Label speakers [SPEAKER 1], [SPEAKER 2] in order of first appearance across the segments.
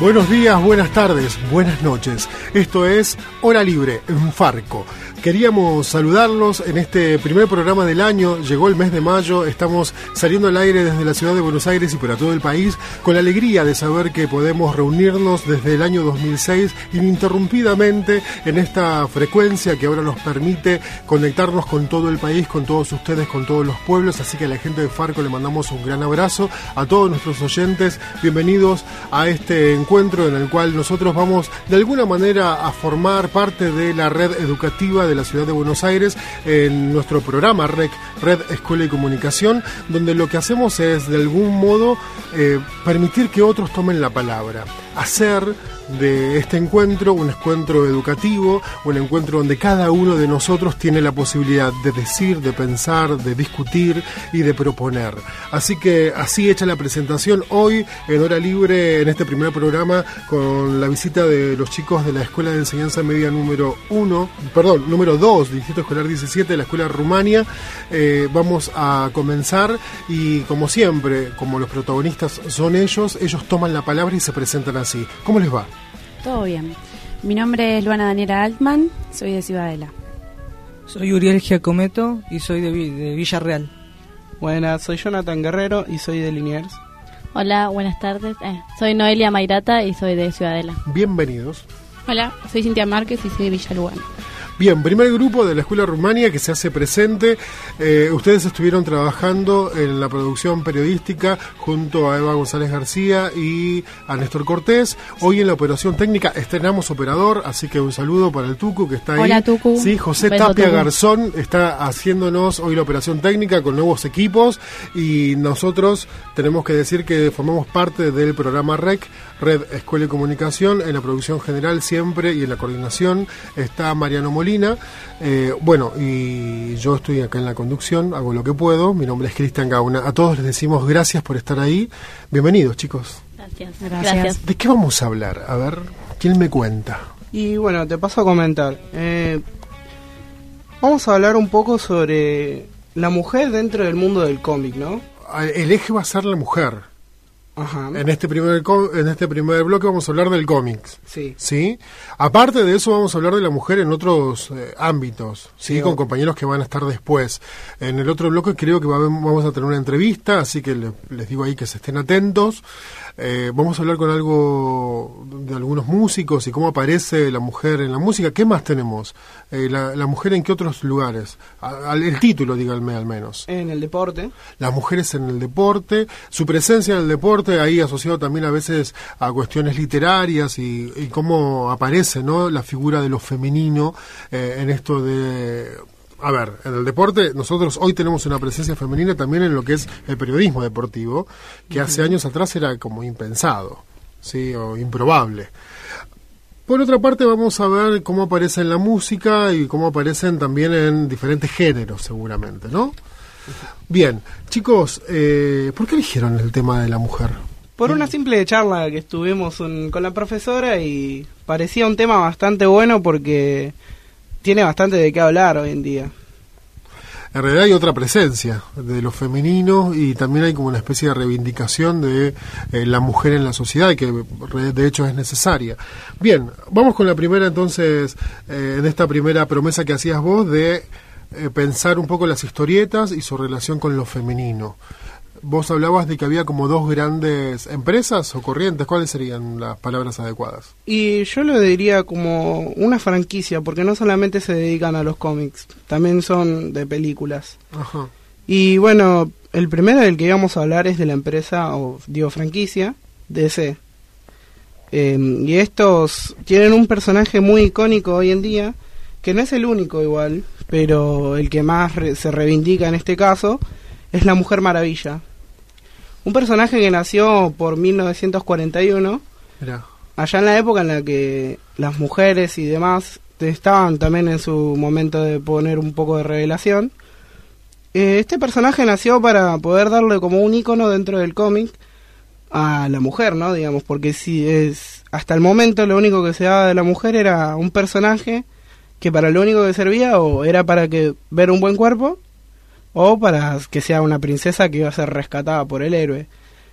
[SPEAKER 1] Buenos días, buenas tardes, buenas noches. Esto es Hora Libre en Farco. Queríamos saludarlos en este primer programa del año. Llegó el mes de mayo, estamos saliendo al aire desde la ciudad de Buenos Aires y para todo el país con la alegría de saber que podemos reunirnos desde el año 2006 ininterrumpidamente en esta frecuencia que ahora nos permite conectarnos con todo el país, con todos ustedes, con todos los pueblos. Así que a la gente de Farco le mandamos un gran abrazo. A todos nuestros oyentes, bienvenidos a este encuentro en el cual nosotros vamos de alguna manera a formar parte de la red educativa la ciudad de Buenos Aires en nuestro programa REC, Red Escuela y Comunicación, donde lo que hacemos es de algún modo eh, permitir que otros tomen la palabra, hacer de este encuentro, un encuentro educativo, un encuentro donde cada uno de nosotros tiene la posibilidad de decir, de pensar, de discutir y de proponer. Así que así hecha la presentación hoy en hora libre en este primer programa con la visita de los chicos de la Escuela de Enseñanza Media número 1, perdón, número 2, Distrito Escolar 17 de la Escuela Rumania. Eh, vamos a comenzar y como siempre, como los protagonistas son ellos, ellos toman la palabra y se presentan así. ¿Cómo les va?
[SPEAKER 2] Todo bien. Mi nombre es Luana Daniela Altman, soy de Ciudadela.
[SPEAKER 3] Soy Uriel Giacometo y soy de, de Villarreal.
[SPEAKER 4] Buenas, soy Jonathan Guerrero y soy de Liniers.
[SPEAKER 5] Hola, buenas tardes. Eh, soy Noelia Mairata y soy de Ciudadela.
[SPEAKER 1] Bienvenidos.
[SPEAKER 6] Hola, soy Cintia Márquez y soy de Villalugano.
[SPEAKER 1] Bien, primer grupo de la Escuela Rumania que se hace presente. Eh, ustedes estuvieron trabajando en la producción periodística junto a Eva González García y a Néstor Cortés. Hoy en la operación técnica estrenamos operador, así que un saludo para el Tucu que está ahí.
[SPEAKER 5] Hola, Tucu.
[SPEAKER 1] Sí, José
[SPEAKER 5] Beso,
[SPEAKER 1] Tapia
[SPEAKER 5] Tucu.
[SPEAKER 1] Garzón está haciéndonos hoy la operación técnica con nuevos equipos y nosotros tenemos que decir que formamos parte del programa REC, Red Escuela y Comunicación, en la producción general siempre y en la coordinación está Mariano Molina. Eh, bueno, y yo estoy acá en la conducción, hago lo que puedo. Mi nombre es Cristian Gauna. A todos les decimos gracias por estar ahí. Bienvenidos, chicos.
[SPEAKER 5] Gracias.
[SPEAKER 2] Gracias.
[SPEAKER 1] ¿De qué vamos a hablar? A ver, ¿quién me cuenta?
[SPEAKER 4] Y bueno, te paso a comentar. Eh, vamos a hablar un poco sobre la mujer dentro del mundo del cómic, ¿no?
[SPEAKER 1] El eje va a ser la mujer.
[SPEAKER 4] Ajá.
[SPEAKER 1] En este primer en este primer bloque vamos a hablar del cómics.
[SPEAKER 4] Sí.
[SPEAKER 1] ¿Sí? Aparte de eso vamos a hablar de la mujer en otros eh, ámbitos, ¿sí?
[SPEAKER 4] Sí,
[SPEAKER 1] Con compañeros que van a estar después. En el otro bloque creo que va vamos a tener una entrevista, así que le- les digo ahí que se estén atentos. Eh, vamos a hablar con algo de algunos músicos y cómo aparece la mujer en la música. ¿Qué más tenemos? Eh, la, la mujer en qué otros lugares? A- al- el título, díganme al menos
[SPEAKER 4] En el deporte.
[SPEAKER 1] las mujeres en el deporte, su presencia en el deporte ahí asociado también a veces a cuestiones literarias y, y cómo aparece no la figura de lo femenino eh, en esto de a ver, en el deporte nosotros hoy tenemos una presencia femenina también en lo que es el periodismo deportivo, que hace años atrás era como impensado, sí, o improbable. Por otra parte, vamos a ver cómo aparece en la música y cómo aparecen también en diferentes géneros, seguramente, ¿no? Bien, chicos, eh, ¿por qué eligieron el tema de la mujer?
[SPEAKER 4] Por una simple charla que estuvimos un- con la profesora y parecía un tema bastante bueno porque tiene bastante de qué hablar hoy en día.
[SPEAKER 1] En realidad hay otra presencia de lo femenino y también hay como una especie de reivindicación de eh, la mujer en la sociedad que de hecho es necesaria. Bien, vamos con la primera entonces, eh, en esta primera promesa que hacías vos de eh, pensar un poco las historietas y su relación con lo femenino. Vos hablabas de que había como dos grandes empresas o corrientes, ¿cuáles serían las palabras adecuadas?
[SPEAKER 4] Y yo lo diría como una franquicia, porque no solamente se dedican a los cómics, también son de películas.
[SPEAKER 1] Ajá.
[SPEAKER 4] Y bueno, el primero del que íbamos a hablar es de la empresa, o digo franquicia, DC. Eh, y estos tienen un personaje muy icónico hoy en día, que no es el único igual, pero el que más re- se reivindica en este caso, es la Mujer Maravilla. Un personaje que nació por 1941
[SPEAKER 1] Mirá.
[SPEAKER 4] allá en la época en la que las mujeres y demás estaban también en su momento de poner un poco de revelación, eh, este personaje nació para poder darle como un icono dentro del cómic a la mujer, ¿no? Digamos, porque si es hasta el momento lo único que se daba de la mujer era un personaje que para lo único que servía o era para que ver un buen cuerpo o para que sea una princesa que iba a ser rescatada por el héroe.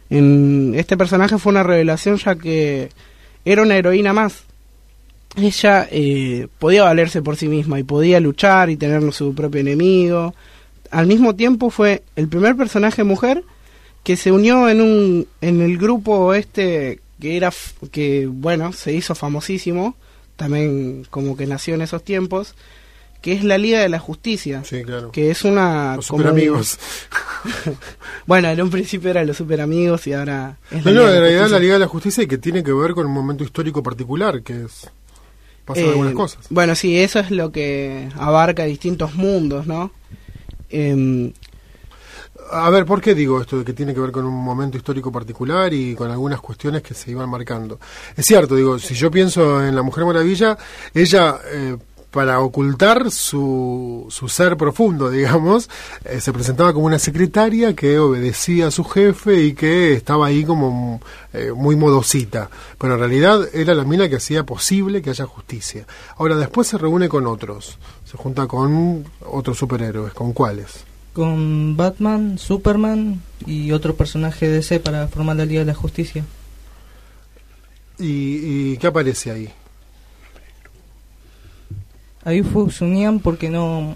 [SPEAKER 4] En este personaje fue una revelación ya que era una heroína más. Ella eh, podía valerse por sí misma y podía luchar y tener su propio enemigo. Al mismo tiempo fue el primer personaje mujer que se unió en un en el grupo este que era que bueno se hizo famosísimo también como que nació en esos tiempos que es la Liga de la Justicia
[SPEAKER 1] Sí, claro.
[SPEAKER 4] que es una
[SPEAKER 1] Los
[SPEAKER 4] como-
[SPEAKER 1] super amigos.
[SPEAKER 4] bueno en un principio eran los super amigos y ahora es
[SPEAKER 1] No,
[SPEAKER 4] la
[SPEAKER 1] no, en realidad la. Liga de la Justicia y que tiene que ver con un momento histórico particular, que es... Pasan
[SPEAKER 4] Eh,
[SPEAKER 1] algunas cosas.
[SPEAKER 4] Bueno, sí, eso es lo que abarca distintos mundos, ¿no? Em,
[SPEAKER 1] A ver, ¿por qué digo esto de que tiene que ver con un momento histórico particular y con algunas cuestiones que se iban marcando? Es cierto, digo, si yo pienso en la Mujer Maravilla, ella, eh, para ocultar su, su ser profundo, digamos, eh, se presentaba como una secretaria que obedecía a su jefe y que estaba ahí como eh, muy modosita. Pero en realidad era la mina que hacía posible que haya justicia. Ahora, después se reúne con otros, se junta con otros superhéroes, ¿con cuáles?
[SPEAKER 3] Con Batman, Superman y otro personaje de DC para formar la Liga de la Justicia.
[SPEAKER 1] ¿Y, y qué aparece ahí?
[SPEAKER 3] Ahí se unían porque no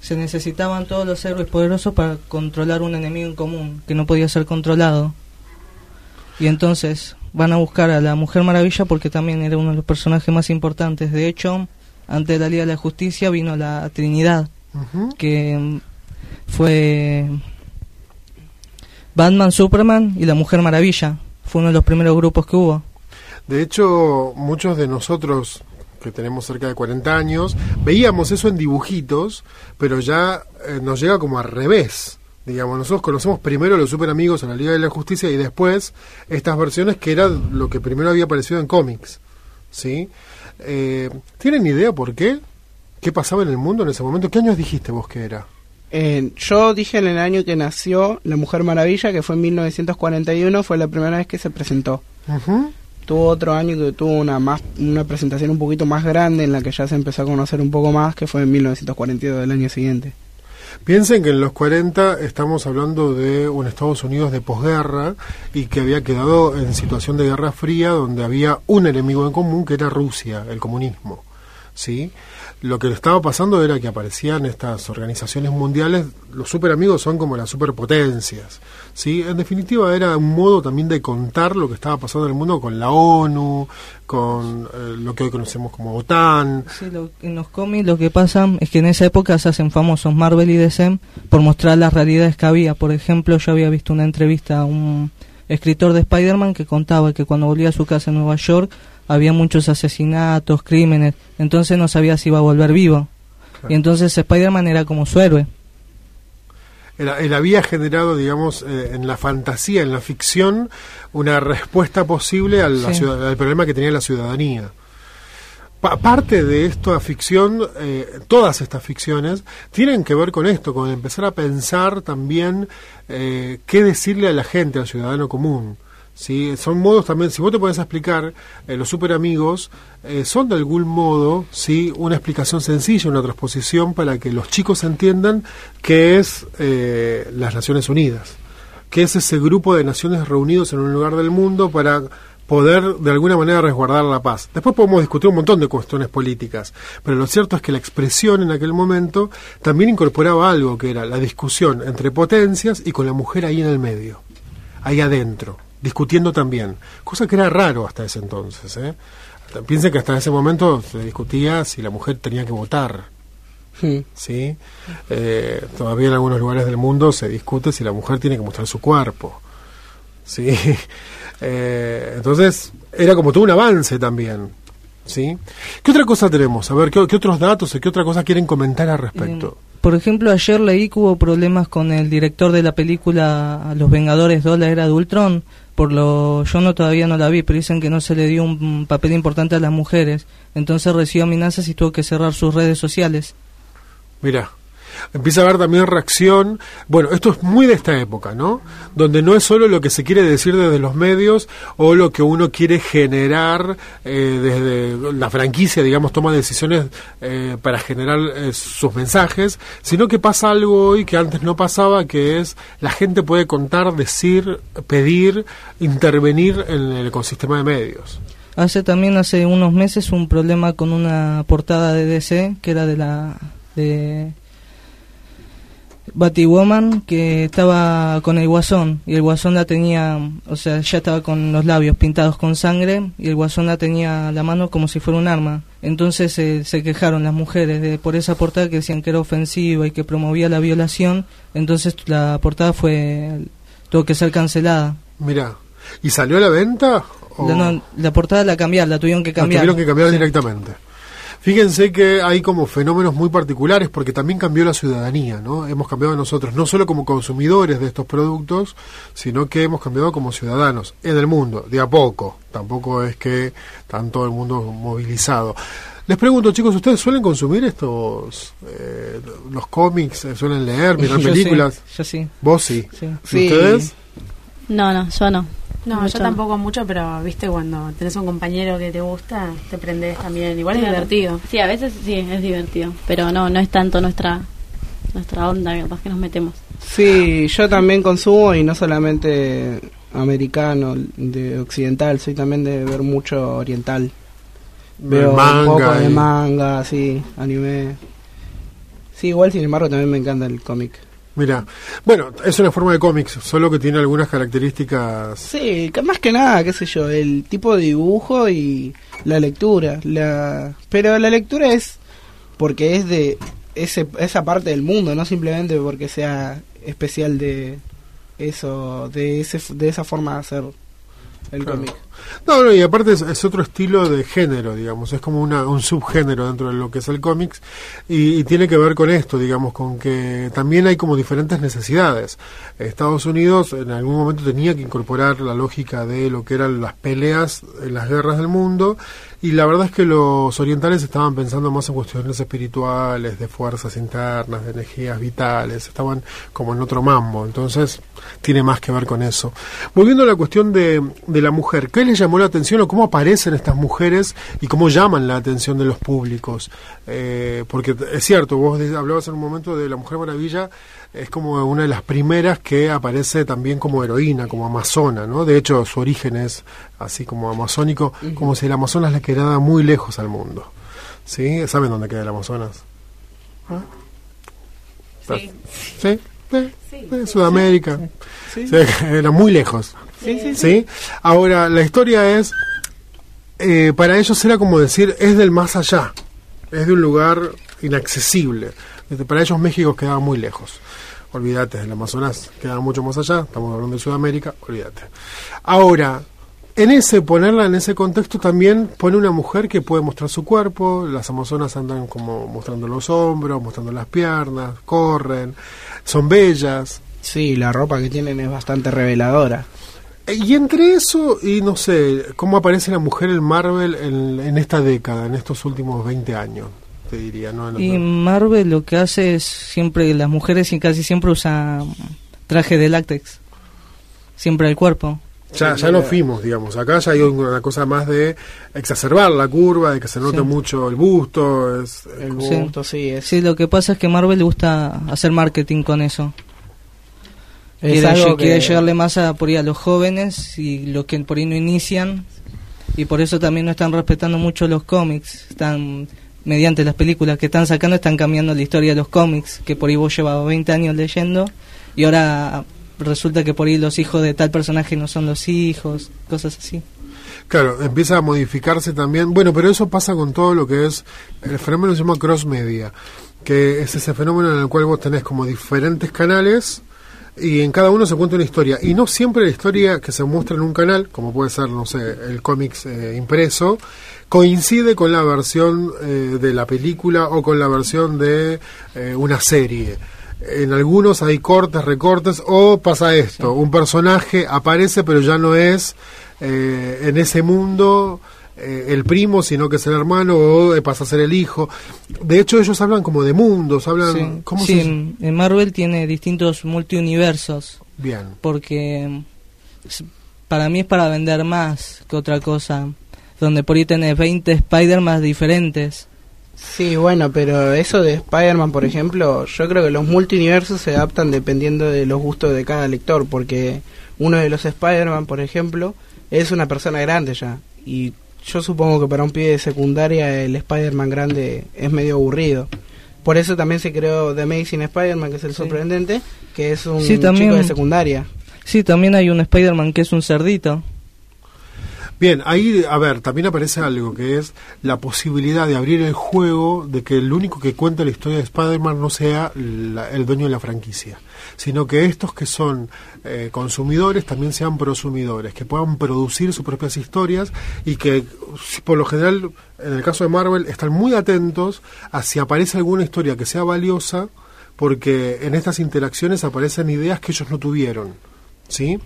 [SPEAKER 3] se necesitaban todos los héroes poderosos para controlar un enemigo en común que no podía ser controlado. Y entonces van a buscar a la Mujer Maravilla porque también era uno de los personajes más importantes. De hecho, antes de la Liga de la Justicia vino la Trinidad, que mm, fue Batman, Superman y la Mujer Maravilla. Fue uno de los primeros grupos que hubo.
[SPEAKER 1] De hecho, muchos de nosotros que tenemos cerca de 40 años, veíamos eso en dibujitos, pero ya eh, nos llega como al revés. Digamos, nosotros conocemos primero los super amigos en la Liga de la Justicia y después estas versiones que era lo que primero había aparecido en cómics. ¿Sí? Eh, ¿Tienen idea por qué? ¿Qué pasaba en el mundo en ese momento? ¿Qué años dijiste vos que era?
[SPEAKER 4] eh, yo dije en el año que nació La Mujer Maravilla, que fue en 1941, fue la primera vez que se presentó.
[SPEAKER 1] Ujú.
[SPEAKER 4] Tuvo otro año que tuvo una más una presentación un poquito más grande en la que ya se empezó a conocer un poco más, que fue en 1942 del año siguiente.
[SPEAKER 1] Piensen que en los 40 estamos hablando de un Estados Unidos de posguerra y que había quedado en situación de guerra fría donde había un enemigo en común que era Rusia, el comunismo. ¿Sí? Lo que estaba pasando era que aparecían estas organizaciones mundiales, los super amigos son como las superpotencias. ¿Sí? En definitiva era un modo también de contar lo que estaba pasando en el mundo con la ONU, con eh, lo que hoy conocemos como OTAN,
[SPEAKER 3] Sí, lo- en los cómics lo que pasa es que en esa época se hacen famosos Marvel y DC por mostrar las realidades que había. Por ejemplo, yo había visto una entrevista a un escritor de Spider-Man que contaba que cuando volvía a su casa en Nueva York había muchos asesinatos, crímenes, entonces no sabía si iba a volver vivo. Y entonces Spider-Man era como su héroe.
[SPEAKER 1] Él, él había generado, digamos, eh, en la fantasía, en la ficción, una respuesta posible al, la
[SPEAKER 3] Sí.
[SPEAKER 1] ciudad- al problema que tenía la ciudadanía. Pa- parte de esta ficción, eh, todas estas ficciones, tienen que ver con esto, con empezar a pensar también eh, qué decirle a la gente, al ciudadano común. ¿Sí? Son modos también, si vos te pones a explicar, eh, los super amigos eh, son de algún modo ¿sí? una explicación sencilla, una transposición para que los chicos entiendan qué es eh, las Naciones Unidas, qué es ese grupo de naciones reunidos en un lugar del mundo para poder de alguna manera resguardar la paz. Después podemos discutir un montón de cuestiones políticas, pero lo cierto es que la expresión en aquel momento también incorporaba algo que era la discusión entre potencias y con la mujer ahí en el medio, ahí adentro, discutiendo también, cosa que era raro hasta ese entonces. ¿eh? Hasta- Piensen que hasta ese momento se discutía si la mujer tenía que votar. ¿sí? Eh, todavía en algunos lugares del mundo se discute si la mujer tiene que mostrar su cuerpo. ¿sí? Eh, entonces, era como todo un avance también. ¿sí? ¿Qué otra cosa tenemos? A ver, ¿qué, qué otros datos o qué otra cosa quieren comentar al respecto?
[SPEAKER 3] Eh, por ejemplo, ayer leí que hubo problemas con el director de la película Los Vengadores 2, la era de Ultron, por lo yo no todavía no la vi, pero dicen que no se le dio un papel importante a las mujeres, entonces recibió amenazas y tuvo que cerrar sus redes sociales.
[SPEAKER 1] Mira, empieza a haber también reacción. Bueno, esto es muy de esta época, ¿no? Donde no es solo lo que se quiere decir desde los medios o lo que uno quiere generar eh, desde la franquicia, digamos, toma decisiones eh, para generar eh, sus mensajes, sino que pasa algo hoy que antes no pasaba, que es la gente puede contar, decir, pedir, intervenir en el ecosistema de medios.
[SPEAKER 3] Hace también hace unos meses un problema con una portada de DC que era de la de Batwoman que estaba con el guasón y el guasón la tenía, o sea, ya estaba con los labios pintados con sangre y el guasón la tenía a la mano como si fuera un arma. Entonces eh, se quejaron las mujeres de, por esa portada que decían que era ofensiva y que promovía la violación. Entonces la portada fue tuvo que ser cancelada.
[SPEAKER 1] Mira, ¿y salió a la venta?
[SPEAKER 3] La, la portada la cambiaron, la tuvieron que cambiar.
[SPEAKER 1] La tuvieron que cambiar directamente. Fíjense que hay como fenómenos muy particulares porque también cambió la ciudadanía, ¿no? Hemos cambiado nosotros, no solo como consumidores de estos productos, sino que hemos cambiado como ciudadanos en el mundo, de a poco. Tampoco es que tanto el mundo movilizado. Les pregunto, chicos, ¿ustedes suelen consumir estos, eh, los cómics? ¿Suelen leer, mirar películas?
[SPEAKER 3] yo sí.
[SPEAKER 1] ¿Vos sí?
[SPEAKER 3] sí.
[SPEAKER 1] ¿Ustedes?
[SPEAKER 5] No, no, yo no.
[SPEAKER 6] No, yo tampoco mucho, pero viste, cuando tenés un compañero que te gusta, te prendes también. Igual es divertido.
[SPEAKER 5] Sí, a veces sí, es divertido, pero no, no es tanto nuestra nuestra onda, capaz que nos metemos.
[SPEAKER 4] Sí, yo también consumo y no solamente americano, de occidental, soy también de ver mucho oriental. Veo
[SPEAKER 1] manga
[SPEAKER 4] un poco de manga, sí, anime. Sí, igual sin embargo también me encanta el cómic.
[SPEAKER 1] Mira, bueno, es una forma de cómics, solo que tiene algunas características.
[SPEAKER 4] Sí, que más que nada, qué sé yo, el tipo de dibujo y la lectura. La... Pero la lectura es porque es de ese, esa parte del mundo, no simplemente porque sea especial de eso, de, ese, de esa forma de hacer el
[SPEAKER 1] Claro.
[SPEAKER 4] cómic.
[SPEAKER 1] No, no, y aparte es, es otro estilo de género, digamos, es como una, un subgénero dentro de lo que es el cómics y, tiene que ver con esto, digamos, con que también hay como diferentes necesidades. Estados Unidos en algún momento tenía que incorporar la lógica de lo que eran las peleas las guerras del mundo y la verdad es que los orientales estaban pensando más en cuestiones espirituales, de fuerzas internas, de energías vitales, estaban como en otro mambo, entonces tiene más que ver con eso. Volviendo a la cuestión de, de la mujer, ¿qué les llamó la atención o cómo aparecen estas mujeres y cómo llaman la atención de los públicos? Eh, porque es cierto, vos hablabas en un momento de la Mujer Maravilla, es como una de las primeras que aparece también como heroína, como amazona, ¿no? De hecho, su origen es así como amazónico, como si el Amazonas le quedara muy lejos al mundo. ¿Sí? ¿Saben dónde queda el Amazonas? ¿Ah?
[SPEAKER 6] Sí.
[SPEAKER 1] ¿Sí? Eh, eh, Sudamérica.
[SPEAKER 4] Sí.
[SPEAKER 1] Sí, era muy lejos.
[SPEAKER 4] Sí, sí,
[SPEAKER 1] ¿Sí? Ahora, la historia es, eh, para ellos era como decir, es del más allá, es de un lugar inaccesible. Este, Para ellos México quedaba muy lejos. Olvídate, el Amazonas quedaba mucho más allá, estamos hablando de Sudamérica, olvídate. Ahora, en ese, ponerla en ese contexto también pone una mujer que puede mostrar su cuerpo, las amazonas andan como mostrando los hombros, mostrando las piernas, corren, son bellas,
[SPEAKER 4] Sí, la ropa que tienen es bastante reveladora.
[SPEAKER 1] Eh, Y entre eso, y no sé, cómo aparece la mujer en Marvel en, en esta década, en estos últimos 20 años, te diría, ¿no? En los-
[SPEAKER 3] Y Marvel lo que hace es siempre, las mujeres y casi siempre usan traje de látex. Siempre el cuerpo.
[SPEAKER 1] ya, ya nos fuimos, digamos. Acá ya hay una cosa más de exacerbar la curva, de que se note
[SPEAKER 3] Sí.
[SPEAKER 1] mucho el busto. Es, es
[SPEAKER 4] El
[SPEAKER 1] como-
[SPEAKER 3] Sí.
[SPEAKER 4] gusto, sí, es,
[SPEAKER 3] Sí, lo que pasa es que Marvel le gusta hacer marketing con eso.
[SPEAKER 4] es
[SPEAKER 3] quiere,
[SPEAKER 4] algo
[SPEAKER 3] lle- quiere
[SPEAKER 4] que-
[SPEAKER 3] llegarle más a, por ahí a los jóvenes y los que por ahí no inician. Y por eso también no están respetando mucho los cómics. Están, mediante las películas que están sacando, están cambiando la historia de los cómics. Que por ahí vos llevabas 20 años leyendo y ahora resulta que por ahí los hijos de tal personaje no son los hijos, cosas así.
[SPEAKER 1] Claro, empieza a modificarse también. Bueno, pero eso pasa con todo lo que es. El fenómeno se llama cross media, que es ese fenómeno en el cual vos tenés como diferentes canales y en cada uno se cuenta una historia. Y no siempre la historia que se muestra en un canal, como puede ser, no sé, el cómics eh, impreso, coincide con la versión eh, de la película o con la versión de eh, una serie. en algunos hay cortes, recortes, o pasa esto, un personaje aparece pero ya no es eh, en ese mundo eh, el primo, sino que es el hermano, o pasa a ser el hijo. De hecho, ellos hablan como de mundos, hablan...
[SPEAKER 3] Sí,
[SPEAKER 1] ¿cómo
[SPEAKER 3] sí,
[SPEAKER 1] se-
[SPEAKER 3] en, Marvel tiene distintos multiuniversos,
[SPEAKER 1] Bien.
[SPEAKER 3] porque s- para mí es para vender más que otra cosa, donde por ahí tenés 20 Spider-Man diferentes.
[SPEAKER 4] Sí, bueno, pero eso de Spider-Man, por ejemplo, yo creo que los multiversos se adaptan dependiendo de los gustos de cada lector, porque uno de los Spider-Man, por ejemplo, es una persona grande ya, y yo supongo que para un pibe de secundaria el Spider-Man grande es medio aburrido. Por eso también se creó The Amazing Spider-Man, que es el sorprendente, que es un
[SPEAKER 3] Sí, también-
[SPEAKER 4] chico de secundaria.
[SPEAKER 3] Sí, también hay un Spider-Man que es un cerdito.
[SPEAKER 1] Bien, ahí, a ver, también aparece algo que es la posibilidad de abrir el juego de que el único que cuenta la historia de Spider-Man no sea la- el dueño de la franquicia, sino que estos que son eh, consumidores también sean prosumidores, que puedan producir sus propias historias y que, por lo general, en el caso de Marvel, están muy atentos a si aparece alguna historia que sea valiosa, porque en estas interacciones aparecen ideas que ellos no tuvieron. ¿Sí?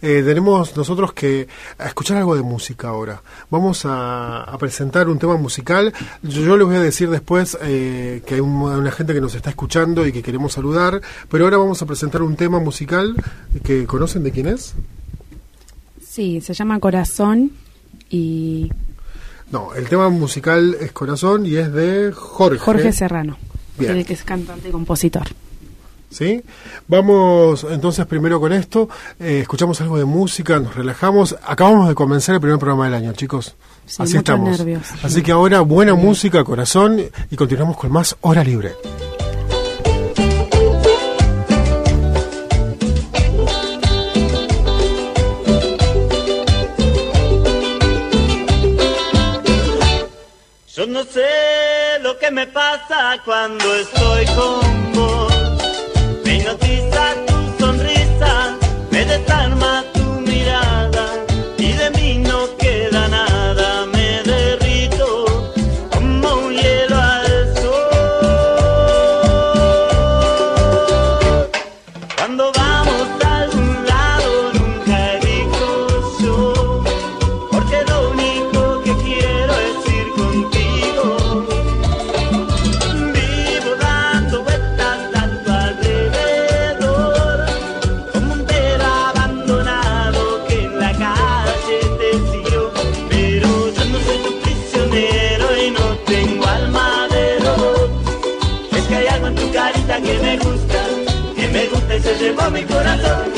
[SPEAKER 1] Eh, tenemos nosotros que escuchar algo de música ahora. Vamos a, a presentar un tema musical. Yo, yo les voy a decir después eh, que hay un- una gente que nos está escuchando y que queremos saludar, pero ahora vamos a presentar un tema musical que conocen de quién es.
[SPEAKER 6] Sí, se llama Corazón y
[SPEAKER 1] No, el tema musical es Corazón y es de Jorge.
[SPEAKER 6] Jorge Serrano,
[SPEAKER 1] Bien.
[SPEAKER 6] que es cantante y compositor.
[SPEAKER 1] ¿Sí? Vamos entonces primero con esto. Eh, escuchamos algo de música, nos relajamos. Acabamos de comenzar el primer programa del año, chicos.
[SPEAKER 6] Sí,
[SPEAKER 1] Así estamos.
[SPEAKER 6] nervios.
[SPEAKER 1] Así que ahora buena música, corazón, y continuamos con más Hora Libre.
[SPEAKER 7] Yo no sé lo que me pasa cuando estoy con hipnotiza tu sonrisa, me desarma tu mi corazón.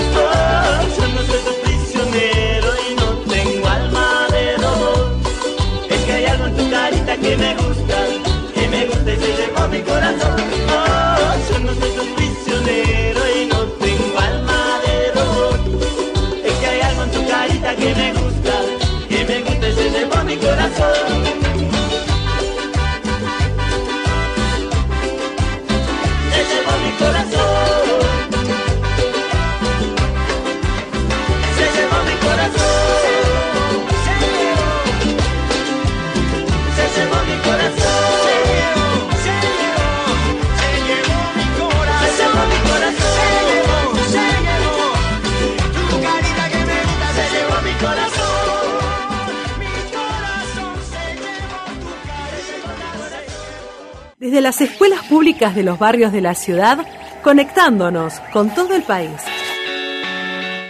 [SPEAKER 8] Desde las escuelas públicas de los barrios de la ciudad, conectándonos con todo el país.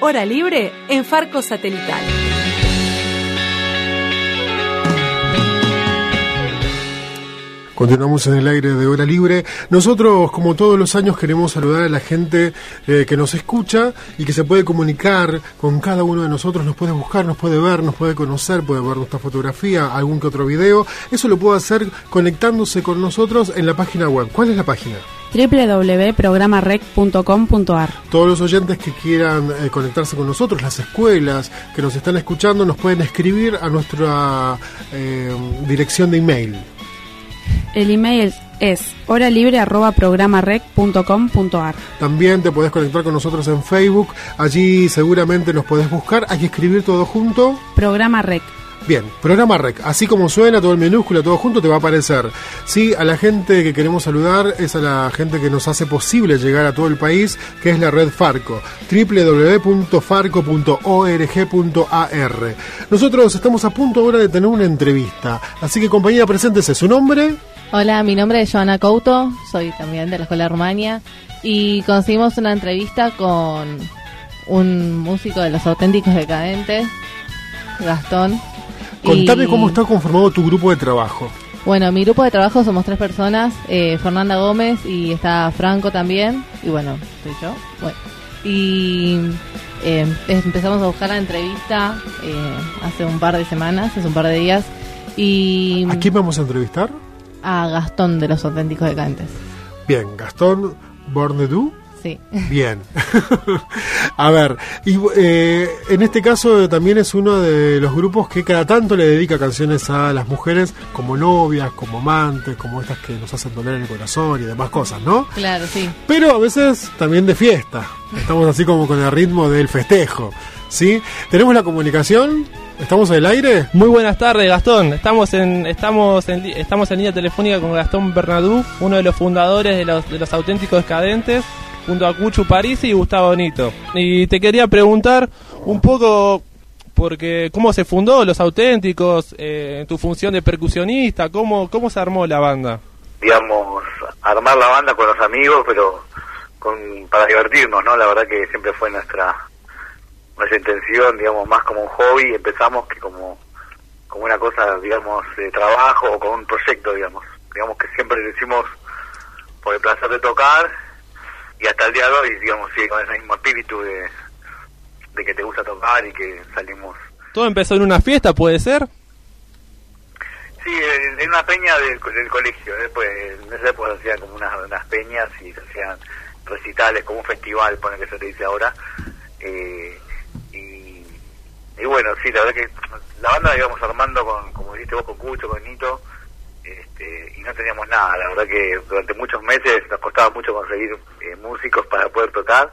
[SPEAKER 8] Hora libre en Farco Satelital.
[SPEAKER 1] Continuamos en el aire de Hora Libre. Nosotros, como todos los años, queremos saludar a la gente eh, que nos escucha y que se puede comunicar con cada uno de nosotros. Nos puede buscar, nos puede ver, nos puede conocer, puede ver nuestra fotografía, algún que otro video. Eso lo puede hacer conectándose con nosotros en la página web. ¿Cuál es la página?
[SPEAKER 6] www.programarec.com.ar
[SPEAKER 1] Todos los oyentes que quieran eh, conectarse con nosotros, las escuelas que nos están escuchando, nos pueden escribir a nuestra eh, dirección de email.
[SPEAKER 6] El email es horalibre.programarec.com.ar
[SPEAKER 1] También te podés conectar con nosotros en Facebook. Allí seguramente nos podés buscar. Hay que escribir todo junto.
[SPEAKER 6] Programa Rec.
[SPEAKER 1] Bien, programa REC, así como suena, todo el minúsculo, todo junto, te va a aparecer. Sí, a la gente que queremos saludar es a la gente que nos hace posible llegar a todo el país, que es la red Farco, www.farco.org.ar. Nosotros estamos a punto ahora de tener una entrevista, así que compañera, preséntese su nombre.
[SPEAKER 9] Hola, mi nombre es Joana Couto, soy también de la Escuela de Rumania y conseguimos una entrevista con un músico de los auténticos decadentes, Gastón.
[SPEAKER 1] Contame
[SPEAKER 9] Y,
[SPEAKER 1] cómo está conformado tu grupo de trabajo.
[SPEAKER 9] Bueno, mi grupo de trabajo somos tres personas, eh, Fernanda Gómez y está Franco también, y bueno, estoy yo. Bueno, y eh, empezamos a buscar la entrevista eh, hace un par de semanas, hace un par de días, y
[SPEAKER 1] ¿A quién vamos a entrevistar?
[SPEAKER 9] a Gastón de los auténticos decadentes.
[SPEAKER 1] Bien, Gastón Bornedú.
[SPEAKER 9] Sí.
[SPEAKER 1] Bien. a ver, y eh, en este caso también es uno de los grupos que cada tanto le dedica canciones a las mujeres como novias, como amantes, como estas que nos hacen doler el corazón y demás cosas, ¿no?
[SPEAKER 9] Claro, sí.
[SPEAKER 1] Pero a veces también de fiesta. Estamos así como con el ritmo del festejo. ¿Sí? ¿Tenemos la comunicación? ¿Estamos en el aire?
[SPEAKER 10] Muy buenas tardes, Gastón. Estamos en estamos en estamos en línea telefónica con Gastón Bernadú, uno de los fundadores de los de los auténticos decadentes, junto a Cuchu Parisi y Gustavo Nito. Y te quería preguntar un poco porque cómo se fundó los auténticos, eh, tu función de percusionista, cómo cómo se armó la banda.
[SPEAKER 11] digamos, armar la banda con los amigos, pero con, para divertirnos, ¿no? La verdad que siempre fue nuestra nuestra intención, digamos, más como un hobby, empezamos que como, como una cosa, digamos, de trabajo o como un proyecto, digamos. Digamos que siempre lo hicimos por el placer de tocar y hasta el día de hoy, digamos, sí, con ese mismo espíritu de, de que te gusta tocar y que salimos
[SPEAKER 10] Todo empezó en una fiesta, ¿puede ser?
[SPEAKER 11] Sí, en en una peña del, co- del colegio. Después, en esa época se hacían como unas, unas peñas y se hacían recitales, como un festival, pone que se le dice ahora. Eh, y, y bueno, sí, la verdad que la banda la íbamos armando con, como dijiste vos, con Cucho, con Nito, este, y no teníamos nada. La verdad que durante muchos meses nos costaba mucho conseguir eh, músicos para poder tocar.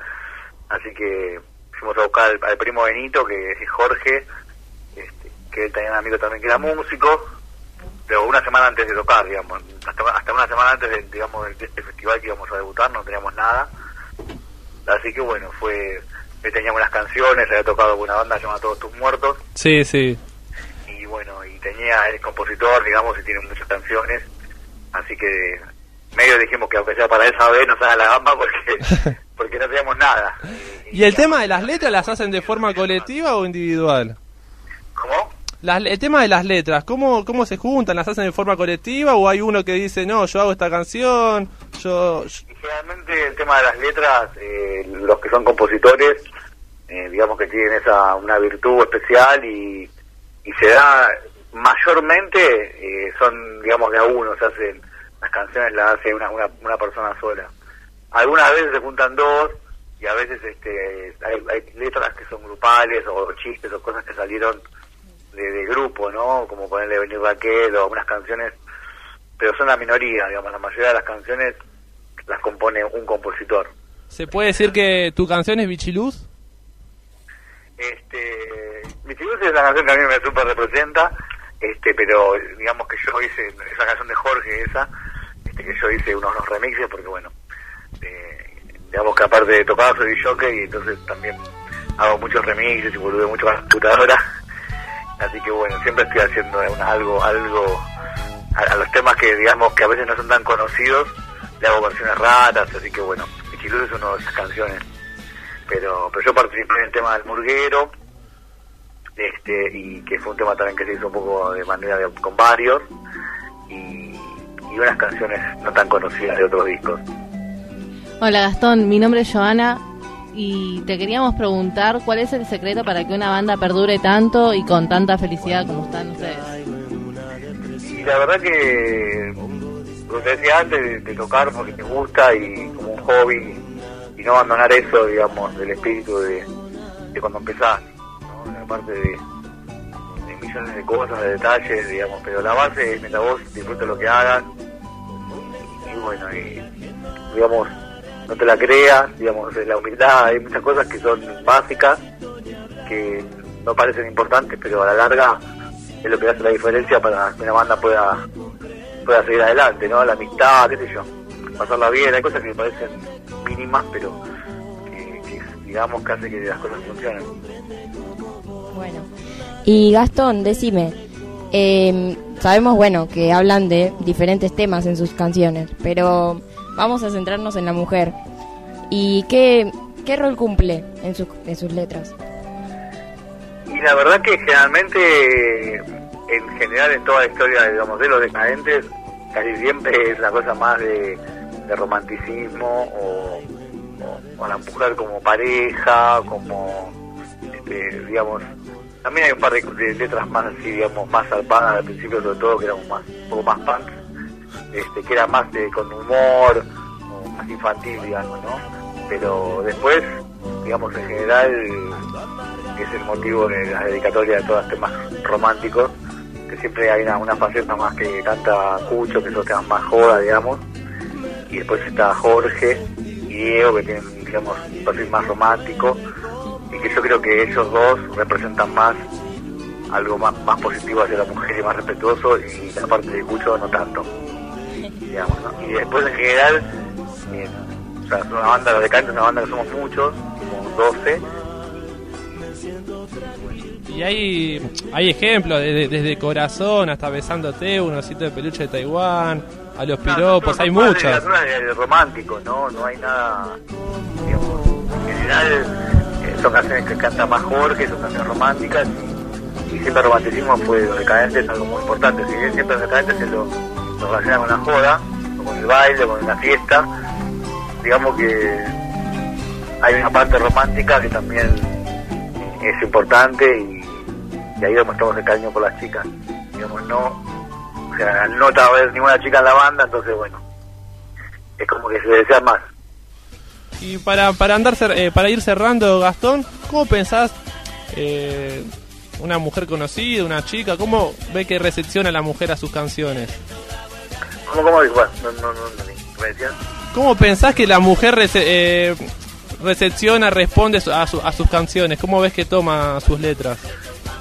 [SPEAKER 11] Así que fuimos a buscar al, al primo de Nito, que es Jorge, este, que él tenía un amigo también que era músico pero una semana antes de tocar, digamos, hasta, una semana antes de, digamos, de este festival que íbamos a debutar no teníamos nada. Así que bueno, fue, él tenía buenas canciones, había tocado una banda llamada Todos Tus Muertos,
[SPEAKER 10] Sí, sí.
[SPEAKER 11] Y tenía, el compositor, digamos, y tiene muchas canciones, así que medio dijimos que aunque sea para esa vez nos haga la gamba porque, porque no teníamos nada.
[SPEAKER 10] ¿Y el tema de las letras las hacen de forma colectiva o individual?
[SPEAKER 11] ¿Cómo?
[SPEAKER 10] Las, el tema de las letras, ¿cómo, ¿cómo se juntan? ¿Las hacen de forma colectiva o hay uno que dice, no, yo hago esta canción, yo...
[SPEAKER 11] Y generalmente el tema de las letras, eh, los que son compositores, eh, digamos que tienen esa una virtud especial y, y se da mayormente eh, son digamos de a uno, se hacen las canciones las hace una, una, una persona sola. Algunas veces se juntan dos y a veces este hay, hay letras que son grupales o chistes o cosas que salieron de, de grupo, ¿no? Como ponerle venir Raquel o algunas canciones, pero son la minoría, digamos, la mayoría de las canciones las compone un compositor.
[SPEAKER 10] ¿Se puede decir que tu canción es Bichiluz?
[SPEAKER 11] Este, Mi Chibus es una canción que a mí me súper representa, este, pero digamos que yo hice esa canción de Jorge, esa, este, que yo hice unos, remixes, porque bueno, eh, digamos que aparte de tocar soy jockey y entonces también hago muchos remixes y volví mucho con la computadora, así que bueno, siempre estoy haciendo algo, algo a, a los temas que digamos que a veces no son tan conocidos, le hago versiones raras, así que bueno, Mi Chibus es una de esas canciones. Pero pero yo participé en el tema del murguero este y que fue un tema también que se hizo un poco de manera de- con varios y, y unas canciones no tan conocidas de otros discos
[SPEAKER 9] Hola Gastón, mi nombre es Joana y te queríamos preguntar cuál es el secreto para que una banda perdure tanto y con tanta felicidad como están ustedes.
[SPEAKER 11] y la verdad que lo que decía antes de, de tocar porque te gusta y como un hobby y no abandonar eso digamos del espíritu de, de cuando empezás ¿no? aparte de, millones de cosas de detalles digamos pero la base es mientras vos disfrutes lo que hagas y bueno, y digamos, no te la creas, digamos, la humildad, hay muchas cosas que son básicas, que no parecen importantes, pero a la larga es lo que hace la diferencia para que una banda pueda pueda seguir adelante, ¿no? La amistad, qué sé yo, pasarla bien, hay cosas que me parecen mínimas, pero que digamos que hace que las cosas funcionen.
[SPEAKER 12] Bueno. Y Gastón, decime, eh, sabemos, bueno, que hablan de diferentes temas en sus canciones, pero vamos a centrarnos en la mujer. ¿Y qué, qué rol cumple en, sus en sus letras?
[SPEAKER 11] Y la verdad que generalmente, en general, en toda la historia digamos, de los decadentes, casi siempre es la cosa más de, romanticismo o, o, o la como pareja, como, este, digamos, también hay un par de, letras más así, digamos, más zarpadas al principio, sobre todo, que eran más, un poco más punk, este, que era más con humor, más infantil, digamos, ¿no? Pero después, digamos, en general, es el motivo de la dedicatoria de todos los temas románticos, que siempre hay una, una faceta más que canta Cucho, que son temas más joda, digamos, y después está Jorge y Diego, que tienen, digamos, un perfil más romántico, y que yo creo que ellos dos representan más algo más, más positivo hacia la mujer y más respetuoso, y la parte de Cucho no tanto, digamos, ¿no? Y después en general, eh, o sea, es una banda, los decantes, una banda que somos muchos, como 12,
[SPEAKER 10] Y hay, hay ejemplos, desde, desde Corazón hasta Besándote, un osito de peluche de Taiwán, a los piropos, hay
[SPEAKER 11] literatura de- de romántico, ¿no? No hay nada, digamos, en general eh, son canciones que canta más Jorge, son canciones románticas y, siempre el romanticismo fue de los decadentes algo muy importante. Si bien siempre los decadentes se lo, lo relacionan con la joda, con el baile, con la fiesta, digamos que hay una parte romántica que también es importante y, y ahí demostramos el cariño por las chicas. Digamos, no, o sea, no haber ninguna chica en la banda, entonces bueno, es como que se desea más.
[SPEAKER 10] Y para, para, andar eh, para ir cerrando, Gastón, ¿cómo pensás eh, una mujer conocida, una chica, cómo ve que recepciona la mujer a sus canciones?
[SPEAKER 11] ¿Cómo, cómo? Bueno, no, no, no.
[SPEAKER 10] ¿Cómo pensás que la mujer rece- eh, recepciona, responde a, su- a sus canciones? ¿Cómo ves que toma sus letras?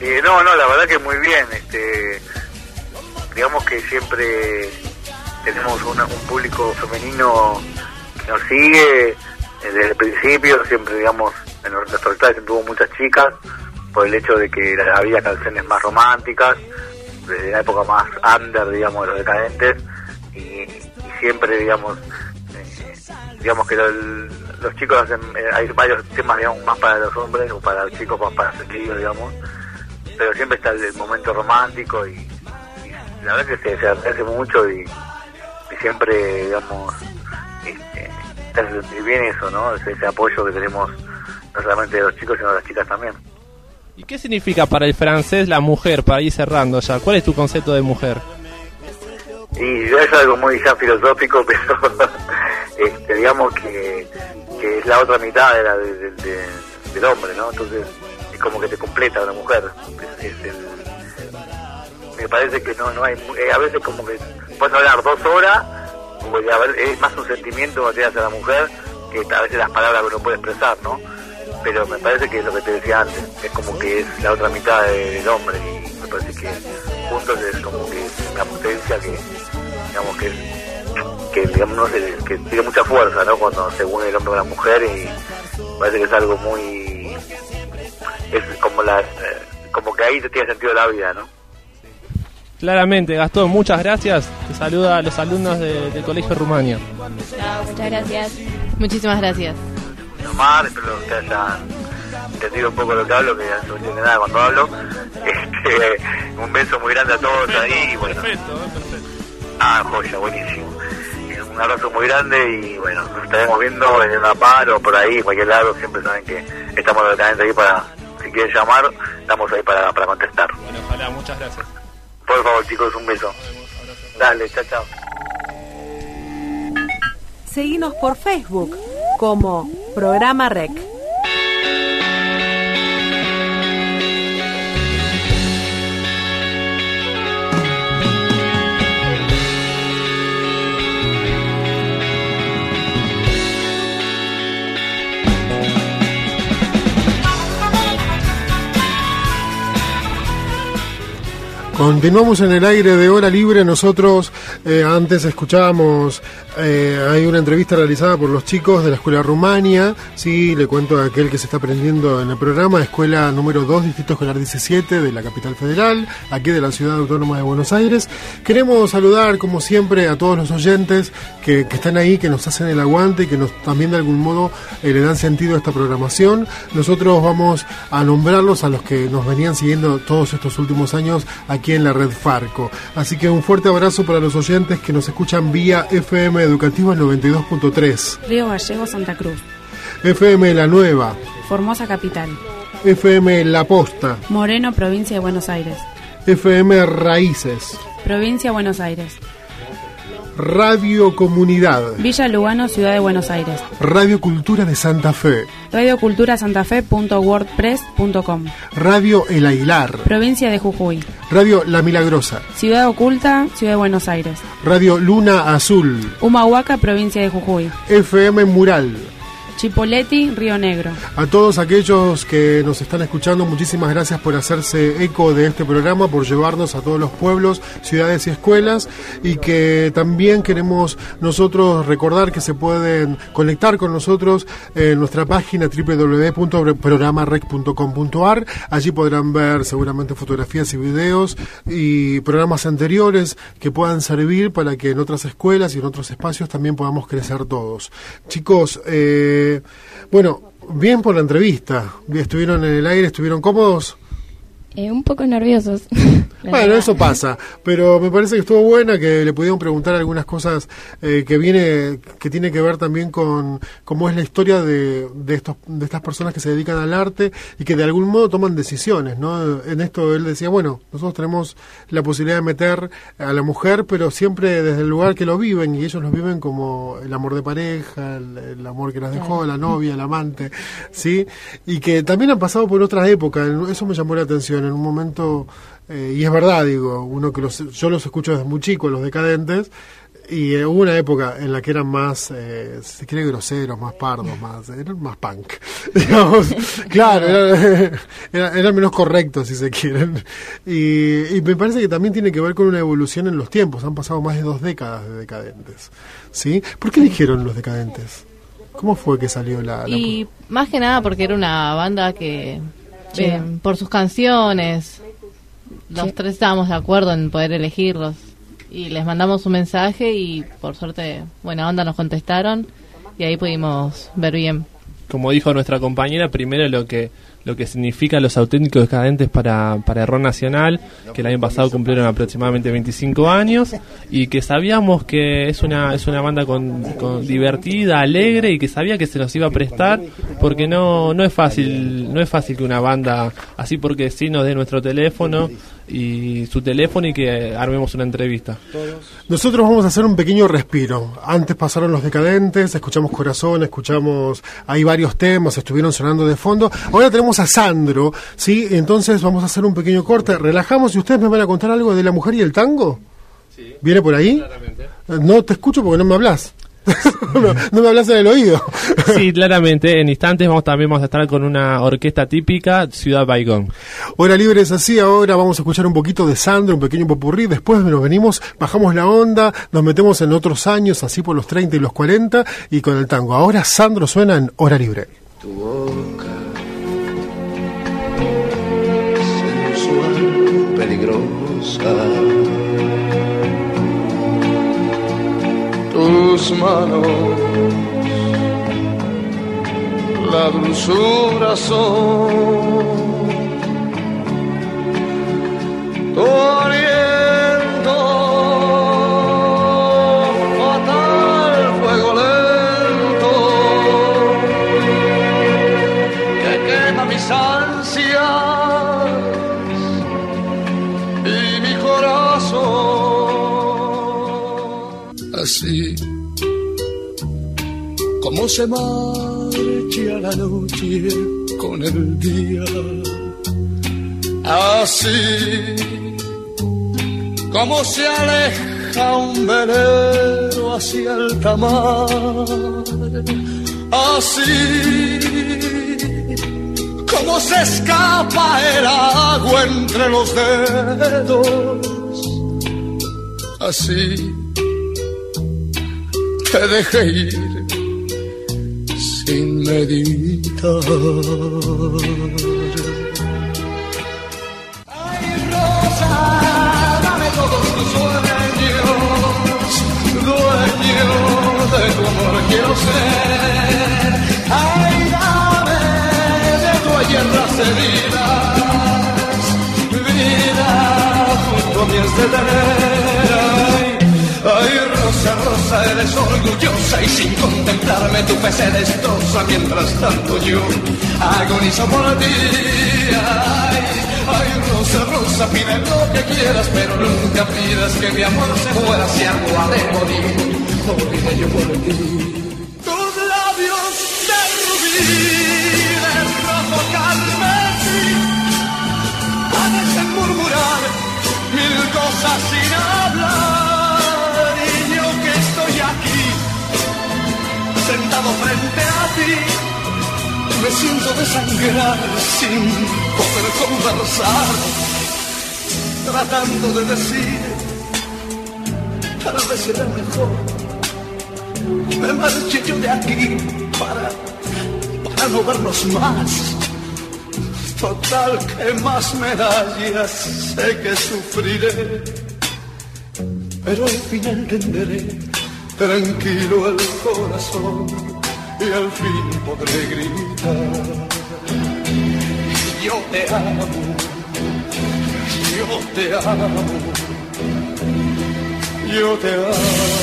[SPEAKER 11] Eh, no, no, la verdad que muy bien. Este, digamos que siempre tenemos una- un público femenino que nos sigue desde el principio. Siempre, digamos, en los nuestros recitales siempre hubo muchas chicas por el hecho de que había canciones más románticas, desde la época más under, digamos, de los decadentes. Y, siempre, digamos, eh, digamos que lo- los chicos hacen, eh, hay varios temas, digamos, más para los hombres o para los chicos más para sentido, digamos pero siempre está el, momento romántico y, y la verdad que se, se agradece mucho y siempre, digamos, sentir bien eso, ¿no? Ese, ese apoyo que tenemos no solamente de los chicos, sino de las chicas también.
[SPEAKER 10] ¿Y qué significa para el francés la mujer, para ir cerrando ya? ¿Cuál es tu concepto de mujer?
[SPEAKER 11] Y es algo muy ya filosófico, pero este, digamos que, que es la otra mitad de la, de- de- de- del hombre, ¿no? Entonces es como que te completa una mujer. Es- es el- me parece que no no hay, eh, a veces como que puedes hablar dos horas, es más un sentimiento que tienes a la mujer que a veces las palabras que uno puede expresar, ¿no? Pero me parece que es lo que te decía antes, es como que es la otra mitad de- del hombre y me parece que juntos es como que es una potencia que, digamos que que digamos no que tiene mucha fuerza no cuando se une el hombre con la mujer y parece que es algo muy es como la eh, como que ahí te tiene sentido la vida no
[SPEAKER 10] Claramente, Gastón, muchas gracias. Te saluda a los alumnos de- del Colegio Rumania.
[SPEAKER 12] Muchas gracias.
[SPEAKER 9] Muchísimas gracias.
[SPEAKER 11] Omar espero que hayan entendido un poco lo que hablo que ya no entiende nada cuando hablo este, un beso muy grande a todos ahí y bueno ah joya buenísimo Eh, un abrazo muy grande y bueno nos estaremos viendo en una par o por ahí en cualquier lado siempre saben que estamos directamente ahí para si quieren llamar estamos ahí para, para contestar
[SPEAKER 10] Bueno, ojalá, muchas gracias.
[SPEAKER 11] Por favor chicos un beso dale chao chao
[SPEAKER 8] Seguinos por Facebook como Programa Rec.
[SPEAKER 1] Continuamos en el aire de hora libre. Nosotros eh, antes escuchábamos, eh, hay una entrevista realizada por los chicos de la Escuela Rumania. Sí, le cuento a aquel que se está aprendiendo en el programa, Escuela número 2, Distrito Escolar 17 de la capital federal, aquí de la Ciudad Autónoma de Buenos Aires. Queremos saludar, como siempre, a todos los oyentes que, están ahí, que nos hacen el aguante y que nos también de algún modo eh, le dan sentido a esta programación. Nosotros vamos a nombrarlos a los que nos venían siguiendo todos estos últimos años aquí en la red Farco. Así que un fuerte abrazo para los oyentes que nos escuchan vía FM Educativa 92.3,
[SPEAKER 6] Río Gallego, Santa Cruz.
[SPEAKER 1] FM La Nueva,
[SPEAKER 6] Formosa Capital.
[SPEAKER 1] FM La Posta,
[SPEAKER 6] Moreno, provincia de Buenos Aires.
[SPEAKER 1] FM Raíces,
[SPEAKER 6] Provincia de Buenos Aires.
[SPEAKER 1] Radio Comunidad,
[SPEAKER 6] Villa Lugano, Ciudad de Buenos Aires.
[SPEAKER 1] Radio Cultura de Santa Fe,
[SPEAKER 6] radioculturasantafe.wordpress.com.
[SPEAKER 1] Radio El Aguilar,
[SPEAKER 6] Provincia de Jujuy.
[SPEAKER 1] Radio La Milagrosa,
[SPEAKER 6] Ciudad Oculta, Ciudad de Buenos Aires.
[SPEAKER 1] Radio Luna Azul,
[SPEAKER 6] Humahuaca, provincia de Jujuy.
[SPEAKER 1] FM Mural.
[SPEAKER 6] Chipoleti, Río Negro.
[SPEAKER 1] A todos aquellos que nos están escuchando, muchísimas gracias por hacerse eco de este programa, por llevarnos a todos los pueblos, ciudades y escuelas y que también queremos nosotros recordar que se pueden conectar con nosotros en nuestra página www.programarec.com.ar. Allí podrán ver seguramente fotografías y videos y programas anteriores que puedan servir para que en otras escuelas y en otros espacios también podamos crecer todos. Chicos, eh, bueno, bien por la entrevista. Estuvieron en el aire, estuvieron cómodos.
[SPEAKER 12] Eh, un poco nerviosos.
[SPEAKER 1] Bueno, eso pasa, pero me parece que estuvo buena, que le pudieron preguntar algunas cosas eh, que viene, que tiene que ver también con cómo es la historia de, de estos, de estas personas que se dedican al arte y que de algún modo toman decisiones, ¿no? En esto él decía, bueno, nosotros tenemos la posibilidad de meter a la mujer, pero siempre desde el lugar que lo viven y ellos lo viven como el amor de pareja, el, el amor que las dejó, la novia, el amante, ¿sí? Y que también han pasado por otras épocas, eso me llamó la atención, en un momento eh, y es verdad, digo, uno que los, yo los escucho desde muy chico, los decadentes, y eh, hubo una época en la que eran más, eh, se quiere, groseros, más pardos, más, eran más punk, digamos, claro, eran, eran- eran menos correctos, si se quieren, y, y me parece que también tiene que ver con una evolución en los tiempos, han pasado más de dos décadas de decadentes, ¿sí? ¿Por qué eligieron los decadentes? ¿Cómo fue que salió la...? la-
[SPEAKER 9] Y más que nada porque era una banda que, eh, por sus canciones, los
[SPEAKER 12] Sí.
[SPEAKER 9] tres estábamos de acuerdo en poder elegirlos. Y les mandamos un mensaje y por suerte, buena onda, nos contestaron y ahí pudimos ver bien.
[SPEAKER 10] como dijo nuestra compañera, primero lo que lo que significa los auténticos decadentes para, para el rock nacional, que el año pasado cumplieron aproximadamente 25 años, y que sabíamos que es una, es una banda con, con divertida, alegre, y que sabía que se nos iba a prestar, porque no, no es fácil, no es fácil que una banda así porque sí nos dé nuestro teléfono y su teléfono y que armemos una entrevista.
[SPEAKER 1] Nosotros vamos a hacer un pequeño respiro. Antes pasaron los decadentes, escuchamos Corazón, escuchamos, hay varios temas, estuvieron sonando de fondo. Ahora tenemos a Sandro, ¿sí? Entonces vamos a hacer un pequeño corte. Relajamos y ustedes me van a contar algo de la mujer y el tango. ¿Viene por ahí? Eh, No te escucho porque no me hablas. no, no me hablas en el oído.
[SPEAKER 10] Sí, claramente. En instantes vamos también vamos a estar con una orquesta típica, Ciudad Baigón.
[SPEAKER 1] Hora libre es así, ahora vamos a escuchar un poquito de Sandro, un pequeño popurrí, después nos venimos, bajamos la onda, nos metemos en otros años, así por los 30 y los 40, y con el tango. Ahora Sandro suena en Hora Libre.
[SPEAKER 13] tu boca sensual, peligrosa. Tus manos, la dulzura son. Como se marcha la noche con el día, así como se aleja un velero hacia el mar, así cómo se escapa el agua entre los dedos. Así te dejé ir meditar. Dame todos tus sueños, dueño de tu amor quiero ser. Ay, dame de tu ayer las heridas, vida junto a de tener. Rosa, eres orgullosa y sin contemplarme tu fe se mientras tanto yo agonizo por ti. Ay, Ay, Rosa, Rosa, pide lo que quieras, pero nunca pidas que mi amor se muera si algo ha de morir. Moriré yo por ti. Tus labios de rubí, de rojo murmurar mil cosas sin hablar. Frente a ti, me siento desangrar sin poder conversar, tratando de decir, tal vez será mejor, me marche yo de aquí para, para no vernos más. Total, que más medallas sé que sufriré, pero al fin entenderé, tranquilo el corazón y al fin podré gritar. Yo te amo, yo te amo, yo te amo.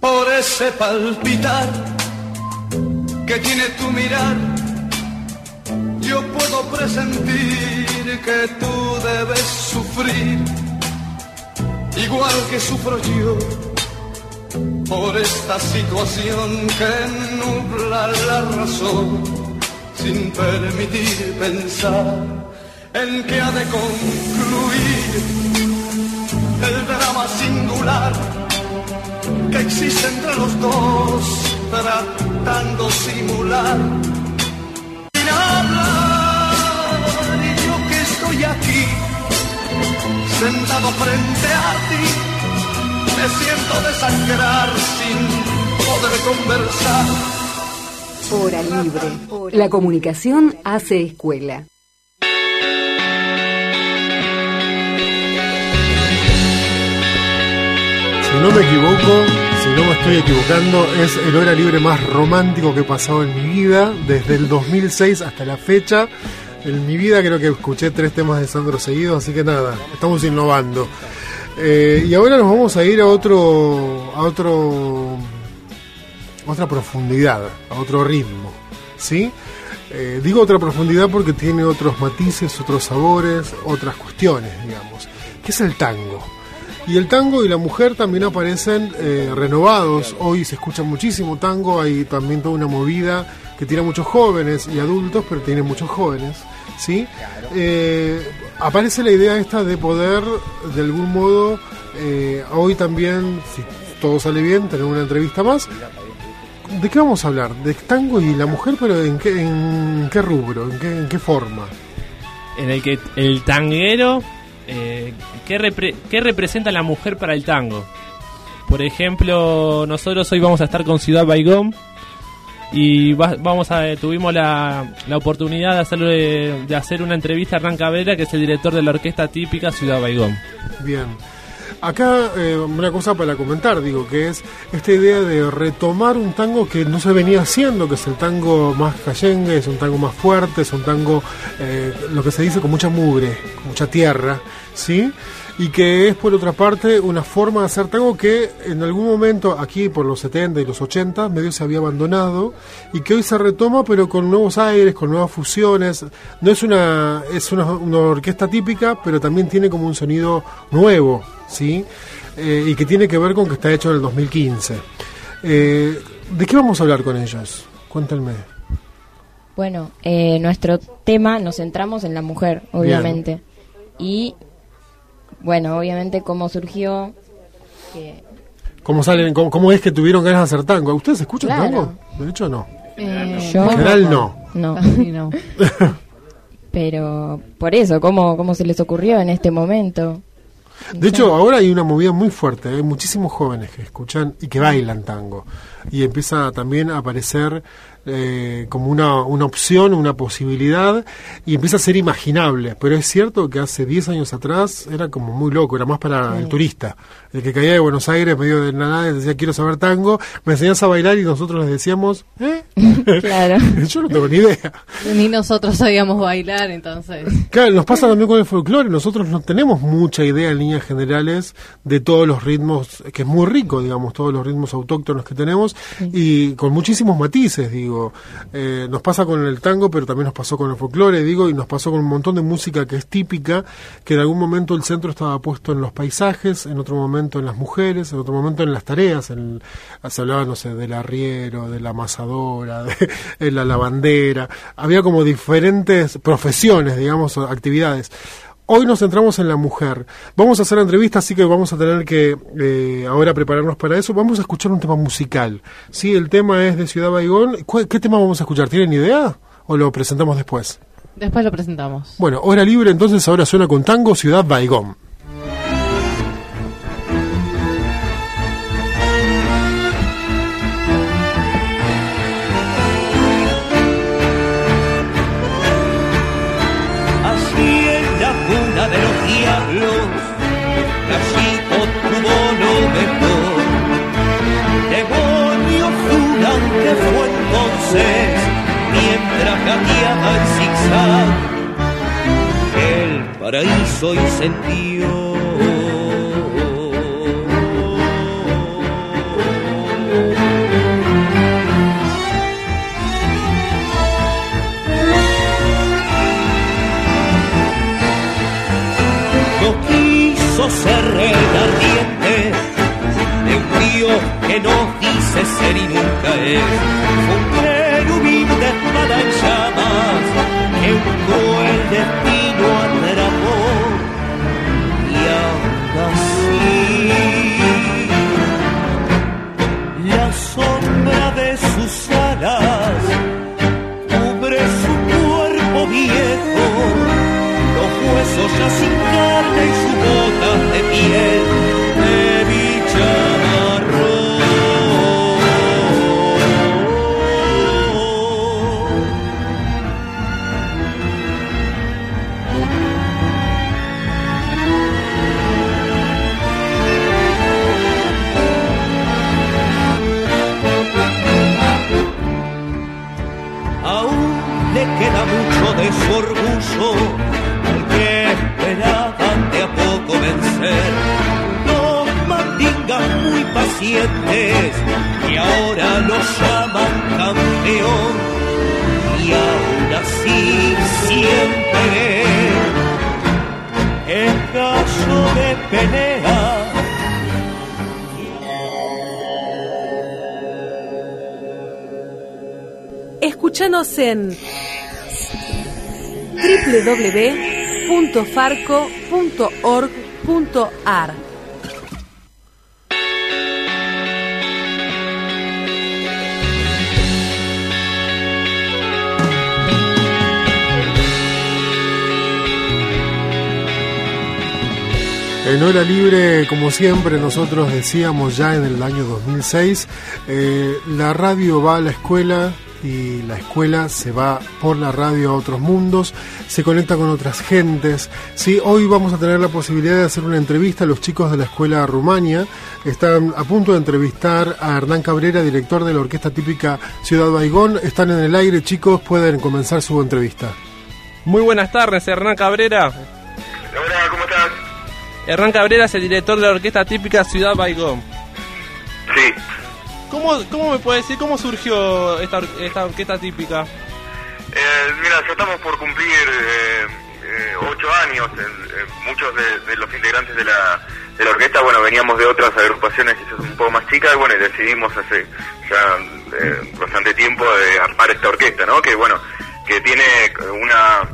[SPEAKER 13] Por ese palpitar que tiene tu mirar, yo puedo presentir que tú debes sufrir, igual que sufro yo, por esta situación que nubla la razón, sin permitir pensar en que ha de concluir el drama singular que existe entre los dos, tratando simular sentado frente a ti, me siento desangrar sin poder conversar.
[SPEAKER 14] Hora libre. La comunicación hace escuela.
[SPEAKER 1] Si no me equivoco, si no me estoy equivocando, es el hora libre más romántico que he pasado en mi vida, desde el 2006 hasta la fecha. En mi vida creo que escuché tres temas de Sandro seguidos, así que nada, estamos innovando. Eh, y ahora nos vamos a ir a otro, a otro, otra profundidad, a otro ritmo, ¿sí? Eh, digo otra profundidad porque tiene otros matices, otros sabores, otras cuestiones, digamos. ¿Qué es el tango? Y el tango y la mujer también aparecen eh, renovados. Hoy se escucha muchísimo tango, hay también toda una movida que tiene muchos jóvenes y adultos, pero tiene muchos jóvenes. ¿sí? Eh, aparece la idea esta de poder, de algún modo, eh, hoy también, si todo sale bien, tener una entrevista más. ¿De qué vamos a hablar? De tango y la mujer, pero ¿en qué, en qué rubro? ¿En qué, en qué forma?
[SPEAKER 10] En el que el tanguero eh, ¿qué, repre- qué representa la mujer para el tango? Por ejemplo, nosotros hoy vamos a estar con Ciudad Baigón y va- vamos a, tuvimos la, la oportunidad de, hacerle, de hacer una entrevista a Hernán Cabrera, que es el director de la orquesta típica Ciudad Baigón.
[SPEAKER 1] Bien. Acá eh, una cosa para comentar, digo, que es esta idea de retomar un tango que no se venía haciendo, que es el tango más cayengue, es un tango más fuerte, es un tango, eh, lo que se dice, con mucha mugre, mucha tierra, ¿sí? Y que es, por otra parte, una forma de hacer tango que en algún momento, aquí por los 70 y los 80, medio se había abandonado y que hoy se retoma, pero con nuevos aires, con nuevas fusiones. No es una, es una, una orquesta típica, pero también tiene como un sonido nuevo, ¿sí? Eh, y que tiene que ver con que está hecho en el 2015. Eh, ¿De qué vamos a hablar con ellos? Cuéntenme.
[SPEAKER 12] Bueno, eh, nuestro tema nos centramos en la mujer, obviamente. Y bueno, obviamente cómo surgió. que-
[SPEAKER 1] ¿Cómo salen? Cómo, cómo es que tuvieron ganas de hacer tango? ¿Ustedes escuchan
[SPEAKER 12] Claro.
[SPEAKER 1] tango? De hecho, no.
[SPEAKER 9] Eh,
[SPEAKER 12] Yo-
[SPEAKER 1] En general, no.
[SPEAKER 12] No.
[SPEAKER 9] No.
[SPEAKER 12] Pero por eso, ¿cómo, ¿cómo se les ocurrió en este momento?
[SPEAKER 1] De hecho, ahora hay una movida muy fuerte. Hay muchísimos jóvenes que escuchan y que bailan tango. Y empieza también a aparecer eh, como una, una opción, una posibilidad, y empieza a ser imaginable. Pero es cierto que hace 10 años atrás era como muy loco, era más para el turista. El que caía de Buenos Aires, medio de la nada, decía, quiero saber tango, me enseñás a bailar y nosotros les decíamos, ¿eh?
[SPEAKER 12] Claro.
[SPEAKER 1] Yo no tengo ni idea.
[SPEAKER 9] Ni nosotros sabíamos bailar, entonces.
[SPEAKER 1] Claro, nos pasa también con el folclore. Nosotros no tenemos mucha idea en líneas generales de todos los ritmos, que es muy rico, digamos, todos los ritmos autóctonos que tenemos y con muchísimos matices, digo. Eh, nos pasa con el tango, pero también nos pasó con el folclore, digo, y nos pasó con un montón de música que es típica, que en algún momento el centro estaba puesto en los paisajes, en otro momento en las mujeres, en otro momento en las tareas. En, se hablaba, no sé, del arriero, de la amasadora, de, la lavandera. Había como diferentes profesiones, digamos, actividades. Hoy nos centramos en la mujer. Vamos a hacer la entrevista, así que vamos a tener que eh, ahora prepararnos para eso. Vamos a escuchar un tema musical. Sí, el tema es de Ciudad Baigón. ¿Cuál- ¿Qué tema vamos a escuchar? ¿Tienen idea? ¿O lo presentamos después?
[SPEAKER 9] Después lo presentamos.
[SPEAKER 1] Bueno, hora libre, entonces ahora suena con tango Ciudad Baigón.
[SPEAKER 15] Pelea.
[SPEAKER 8] Escúchanos en www.farco.org.ar.
[SPEAKER 1] En Hora Libre, como siempre, nosotros decíamos ya en el año 2006, eh, la radio va a la escuela y la escuela se va por la radio a otros mundos, se conecta con otras gentes. Sí, hoy vamos a tener la posibilidad de hacer una entrevista a los chicos de la escuela Rumania. Están a punto de entrevistar a Hernán Cabrera, director de la orquesta típica Ciudad Baigón. Están en el aire, chicos, pueden comenzar su entrevista.
[SPEAKER 10] Muy buenas tardes, Hernán Cabrera. Hernán Cabrera es el director de la orquesta típica Ciudad Baigón.
[SPEAKER 11] Sí.
[SPEAKER 10] ¿Cómo, ¿Cómo me puede decir cómo surgió esta, or- esta orquesta típica?
[SPEAKER 11] Eh, mira, ya estamos por cumplir eh, eh, ocho años. eh, muchos de, de los integrantes de la, de la orquesta, bueno, veníamos de otras agrupaciones quizás un poco más chicas, y bueno, y decidimos hace ya bastante tiempo de armar esta orquesta, ¿no? Que bueno, que tiene una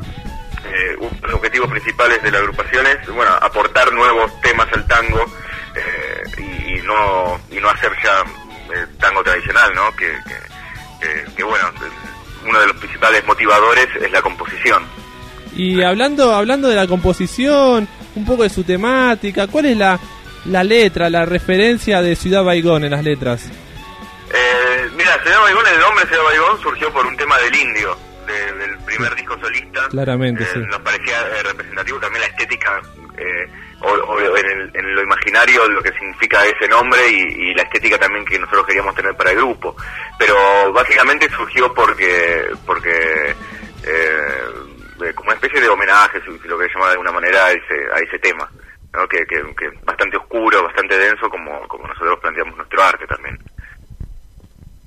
[SPEAKER 11] eh, uno de los objetivos principales de la agrupación es, bueno, aportar nuevos temas al tango eh, y,
[SPEAKER 16] no y no hacer ya eh, tango tradicional, ¿no? Que, que, que- que, bueno, uno de los principales motivadores es la composición.
[SPEAKER 10] Y hablando, hablando de la composición, un poco de su temática, ¿cuál es la, la letra, la referencia de Ciudad Baigón en las letras?
[SPEAKER 16] Eh, mira, Ciudad Baigón, el nombre Ciudad Baigón surgió por un tema del indio, de- del primer disco solista.
[SPEAKER 10] Claramente,
[SPEAKER 16] Eh,
[SPEAKER 10] sí.
[SPEAKER 16] Nos parecía eh, representativo también la estética, eh, o, o en, el- en lo imaginario, lo que significa ese nombre y, y la estética también que nosotros queríamos tener para el grupo. Pero básicamente surgió porque, porque como una especie de homenaje, si, lo querés llamar de alguna manera, a ese, a ese tema. ¿no? Que, que, que bastante oscuro, bastante denso, como, como nosotros planteamos nuestro arte también.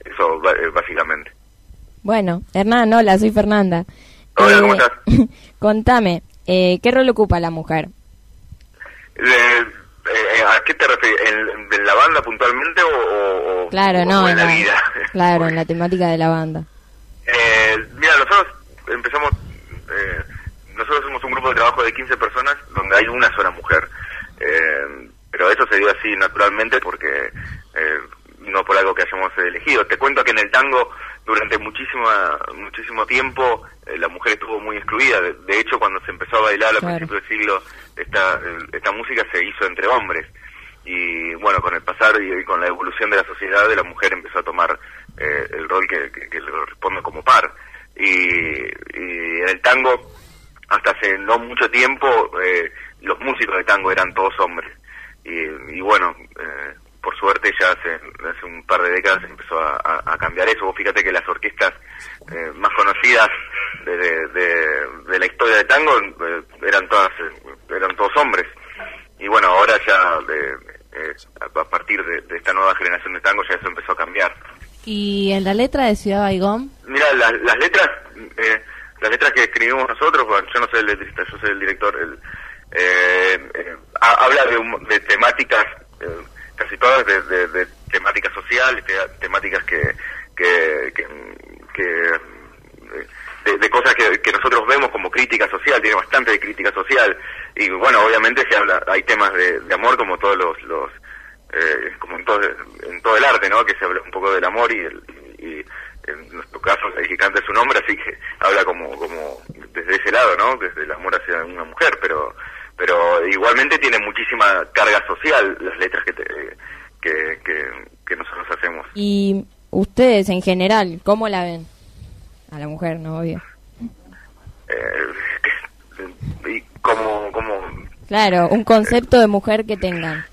[SPEAKER 16] Eso, básicamente.
[SPEAKER 12] Bueno, Hernán, hola, soy Fernanda.
[SPEAKER 16] Hola,
[SPEAKER 12] Eh,
[SPEAKER 16] ¿cómo estás?
[SPEAKER 12] contame, eh, ¿qué rol ocupa la mujer?
[SPEAKER 16] Eh, eh, ¿A qué te refieres? ¿En, ¿De la banda puntualmente o, o-
[SPEAKER 12] Claro,
[SPEAKER 16] o
[SPEAKER 12] no,
[SPEAKER 16] en la
[SPEAKER 12] no.
[SPEAKER 16] vida?
[SPEAKER 12] Claro, en la temática de la banda.
[SPEAKER 16] Eh, mira, nosotros empezamos, eh, nosotros somos un grupo de trabajo de 15 personas donde hay una sola mujer. Eh, pero eso se dio así naturalmente porque no por algo que hayamos elegido. Te cuento que en el tango durante muchísima, muchísimo tiempo eh, la mujer estuvo muy excluida. De, de hecho, cuando se empezó a bailar a
[SPEAKER 12] Claro.
[SPEAKER 16] principios del siglo, esta, esta música se hizo entre hombres. Y bueno, con el pasar y, y con la evolución de la sociedad, la mujer empezó a tomar eh, el rol que, que- que le corresponde como par. Y, y en el tango, hasta hace no mucho tiempo, eh, los músicos de tango eran todos hombres. Y, y bueno, eh, por suerte ya hace, hace un par de décadas empezó a, a- a cambiar eso. Vos fíjate que las orquestas eh, más conocidas de, de- de- de la historia de tango eh, eran todas eh, eran todos hombres. Y bueno, ahora ya de- eh, a partir de, esta nueva generación de tango ya eso empezó a cambiar.
[SPEAKER 9] Y en la letra de Ciudad Baigón,
[SPEAKER 16] Mira, las, las letras, eh, las letras que escribimos nosotros, bueno, yo no soy el letrista, yo soy el director, el, ha- habla de, un- de temáticas, casi todas de, de- de temáticas sociales, te- temáticas que, que, que, que, de, de cosas que, que nosotros vemos como crítica social, tiene bastante de crítica social, y bueno, obviamente se habla, hay temas de, amor como todos los, los eh, como en todo, en todo el arte, ¿no? Que se habla un poco del amor y, el- y en nuestro caso el que canta es un hombre, así que habla como, como desde ese lado, ¿no? Desde el amor hacia una mujer, pero pero igualmente tiene muchísima carga social las letras que, te- que, que, que nosotros hacemos.
[SPEAKER 12] Y ustedes en general, ¿cómo la ven? A la mujer, no obvio.
[SPEAKER 16] Eh, y como, como
[SPEAKER 12] Claro, un concepto de mujer que tengan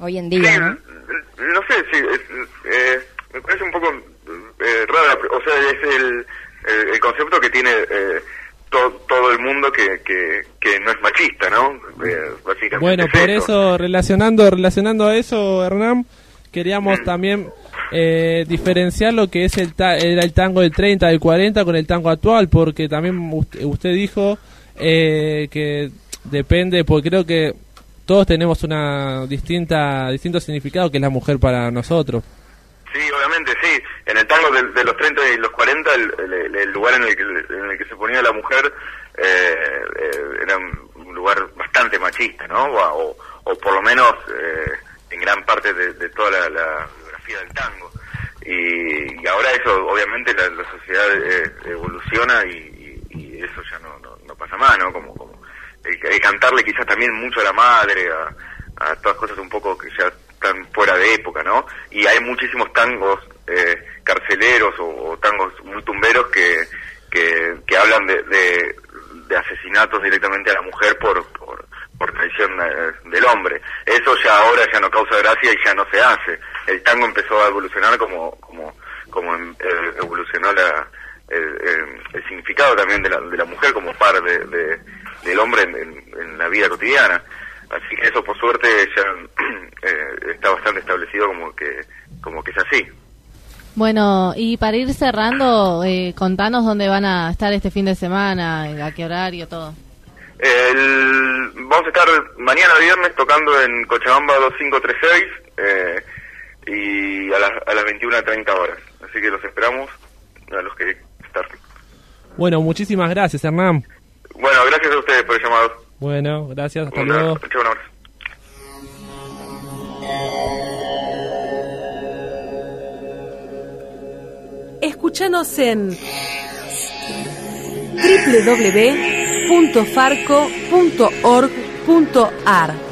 [SPEAKER 12] hoy en día, ¿no?
[SPEAKER 16] no sé si es- eh, me parece un poco eh, rara o sea es el, el, el concepto que tiene eh, to- todo el mundo que, que, que no es machista no Eh, básicamente
[SPEAKER 10] Bueno,
[SPEAKER 16] es
[SPEAKER 10] por eso, relacionando, relacionando a eso, Hernán, queríamos también eh, diferenciar lo que es el, ta- era el tango del 30, del 40 con el tango actual, porque también usted, usted dijo eh, que depende, porque creo que todos tenemos una distinta distinto significado que es la mujer para nosotros.
[SPEAKER 16] Sí, obviamente, sí. En el tango de, de los 30 y los 40, el, lugar en el, que, en el que se ponía la mujer eh, eh, era un lugar bastante machista, ¿no? O, o por lo menos eh, en gran parte de, de toda la, biografía del tango. Y, y ahora eso, obviamente, la, la sociedad eh, evoluciona y, y- eso ya no, no, no pasa más, ¿no? Como, como el cantarle quizás también mucho a la madre, a, a todas cosas un poco que ya están fuera de época, ¿no? Y hay muchísimos tangos eh, carceleros o, tangos muy tumberos que, que, hablan de, de, asesinatos directamente a la mujer por, por, por traición eh, del hombre. Eso ya ahora ya no causa gracia y ya no se hace. El tango empezó a evolucionar como, como, como em- eh, evolucionó la, el, el- significado también de la, de la mujer como par de, de- del hombre en la vida cotidiana. Así que eso por suerte ya eh, está bastante establecido como que, como que es así.
[SPEAKER 9] Bueno, y para ir cerrando, eh, contanos dónde van a estar este fin de semana, a qué horario, todo.
[SPEAKER 16] El- vamos a estar mañana viernes tocando en Cochabamba 2536 eh, y a las, a las 21.30 horas. Así que los esperamos a los que estar.
[SPEAKER 10] Bueno, muchísimas gracias, Hernán.
[SPEAKER 16] Bueno, gracias a ustedes por el llamado.
[SPEAKER 10] Bueno, gracias, hasta luego.
[SPEAKER 8] Una en www.farco.org.ar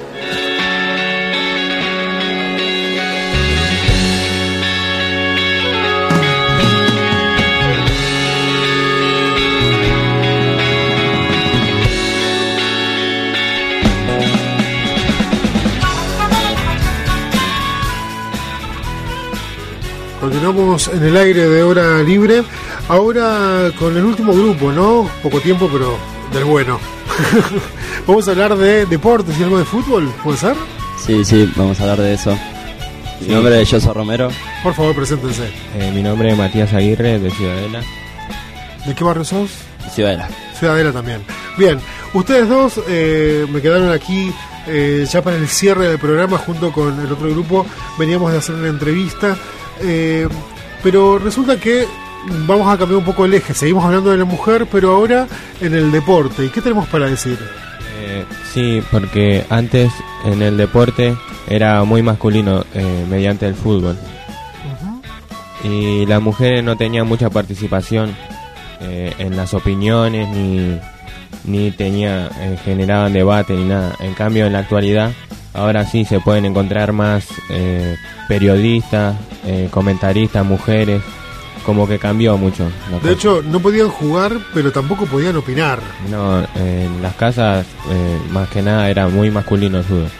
[SPEAKER 1] Continuamos en el aire de hora libre. Ahora con el último grupo, ¿no? Poco tiempo, pero del bueno. Vamos a hablar de deportes y algo de fútbol, ¿puede ser?
[SPEAKER 17] Sí, sí, vamos a hablar de eso. Mi nombre es Joso Romero.
[SPEAKER 1] Por favor, preséntense.
[SPEAKER 18] Eh, mi nombre es Matías Aguirre, de Ciudadela.
[SPEAKER 1] ¿De qué barrio sos?
[SPEAKER 17] Ciudadela.
[SPEAKER 1] Ciudadela también. Bien, ustedes dos eh, me quedaron aquí eh, ya para el cierre del programa junto con el otro grupo. Veníamos de hacer una entrevista, eh, pero resulta que vamos a cambiar un poco el eje. Seguimos hablando de la mujer, pero ahora en el deporte. ¿Y qué tenemos para decir?
[SPEAKER 18] Eh, sí, porque antes en el deporte era muy masculino eh, mediante el fútbol. Y las mujeres no tenían mucha participación eh, en las opiniones ni, ni tenía, eh, generaban debate ni nada. En cambio, en la actualidad, ahora sí se pueden encontrar más eh, periodistas, eh, comentaristas, mujeres. Como que cambió mucho. la
[SPEAKER 1] De hecho, no podían jugar, pero tampoco podían opinar.
[SPEAKER 18] No, en las casas eh, más que nada era muy masculino el fútbol.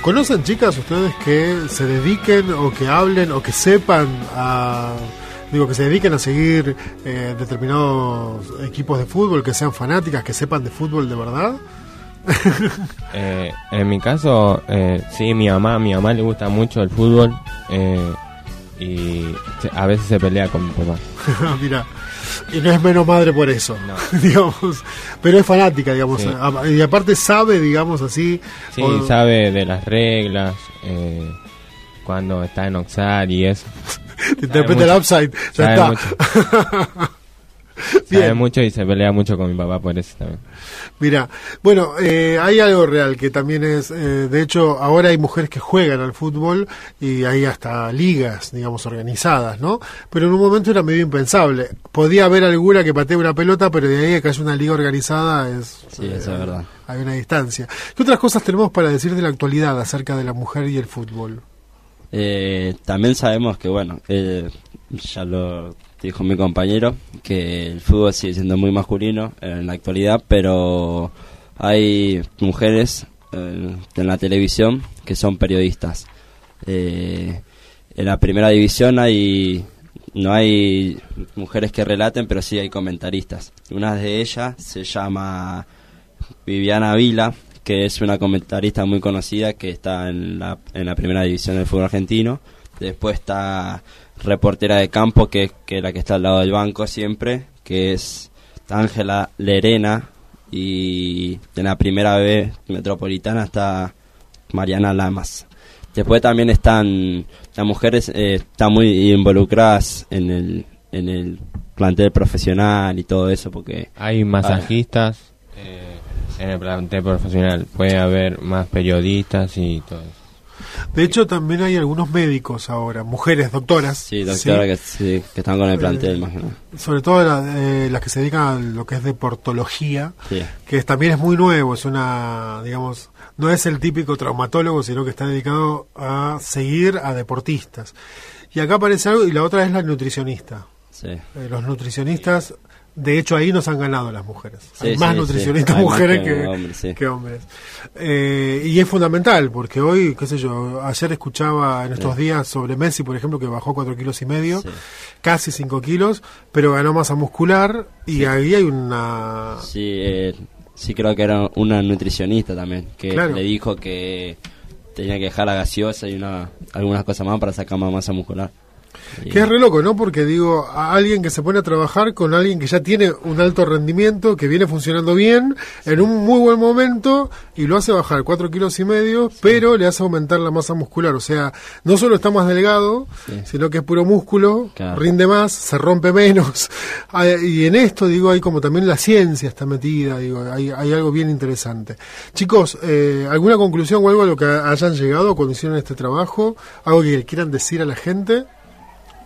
[SPEAKER 1] ¿Conocen chicas ustedes que se dediquen o que hablen o que sepan a... Digo, que se dediquen a seguir eh, determinados equipos de fútbol, que sean fanáticas, que sepan de fútbol de verdad?
[SPEAKER 18] Eh, en mi caso, eh, sí, mi mamá, mi mamá le gusta mucho el fútbol eh, y a veces se pelea con mi papá.
[SPEAKER 1] Mira, y no es menos madre por eso, digamos, pero es fanática, digamos,
[SPEAKER 18] Sí.
[SPEAKER 1] a- y aparte sabe, digamos así,
[SPEAKER 18] Sí,
[SPEAKER 1] o-
[SPEAKER 18] sabe de las reglas, eh, cuando está en Oxar y eso.
[SPEAKER 1] Te interpreta el upside, ya está. Bien.
[SPEAKER 18] sabe mucho y se pelea mucho con mi papá por eso también.
[SPEAKER 1] Mira, bueno, eh, hay algo real que también es, eh, de hecho, ahora hay mujeres que juegan al fútbol y hay hasta ligas, digamos, organizadas, ¿no? Pero en un momento era medio impensable. Podía haber alguna que patee una pelota, pero de ahí a que haya una liga organizada es...
[SPEAKER 17] Sí, eso es verdad.
[SPEAKER 1] Hay una distancia. ¿Qué otras cosas tenemos para decir de la actualidad acerca de la mujer y el fútbol?
[SPEAKER 17] Eh, también sabemos que, bueno, eh, ya lo dijo mi compañero, que el fútbol sigue siendo muy masculino en la actualidad, pero hay mujeres eh, en la televisión que son periodistas. Eh, en la primera división hay no hay mujeres que relaten, pero sí hay comentaristas. Una de ellas se llama Viviana Vila, que es una comentarista muy conocida que está en la, en la primera división del fútbol argentino. Después está reportera de campo, que, que es la que está al lado del banco siempre, que es Ángela Lerena. Y en la primera B metropolitana está Mariana Lamas. Después también están las mujeres eh, están muy involucradas en el en el plantel profesional y todo eso porque
[SPEAKER 18] Hay masajistas eh, en el plantel profesional, puede haber más periodistas y todo eso.
[SPEAKER 1] De hecho, también hay algunos médicos ahora, mujeres, doctoras.
[SPEAKER 17] sí doctora
[SPEAKER 1] ¿sí?
[SPEAKER 17] que, sí, que están con el plantel
[SPEAKER 1] Eh,
[SPEAKER 17] más que nada.
[SPEAKER 1] sobre todo la- eh, las que se dedican a lo que es deportología,
[SPEAKER 17] Sí.
[SPEAKER 1] que también es muy nuevo, es una, digamos, no es el típico traumatólogo, sino que está dedicado a seguir a deportistas. Y acá aparece algo, y la otra es la nutricionista.
[SPEAKER 17] Sí.
[SPEAKER 1] Eh, los nutricionistas, de hecho ahí nos han ganado las mujeres.
[SPEAKER 17] Sí,
[SPEAKER 1] Hay más
[SPEAKER 17] sí,
[SPEAKER 1] nutricionistas
[SPEAKER 17] sí.
[SPEAKER 1] Mujeres
[SPEAKER 17] que
[SPEAKER 1] que,
[SPEAKER 17] hombres, sí.
[SPEAKER 1] que hombres. Eh, y es fundamental, porque hoy, qué sé yo, ayer escuchaba en estos días sobre Messi, por ejemplo, que bajó cuatro kilos y medio, casi 5 kilos, pero ganó masa muscular, y ahí hay una...
[SPEAKER 17] Sí, eh, sí creo que era una nutricionista también, que
[SPEAKER 1] Claro.
[SPEAKER 17] le dijo que tenía que dejar la gaseosa y una, algunas cosas más para sacar más masa muscular.
[SPEAKER 1] Que es re loco, ¿no? Porque digo, a alguien que se pone a trabajar con alguien que ya tiene un alto rendimiento, que viene funcionando bien, en un muy buen momento, y lo hace bajar cuatro kilos y medio, pero le hace aumentar la masa muscular. O sea, no solo está más delgado, sino que es puro músculo,
[SPEAKER 17] Claro.
[SPEAKER 1] rinde más, se rompe menos. Y en esto, digo, hay como también la ciencia está metida, digo, hay, hay algo bien interesante. Chicos, eh, ¿alguna conclusión o algo a lo que hayan llegado cuando hicieron este trabajo? ¿Algo que quieran decir a la gente?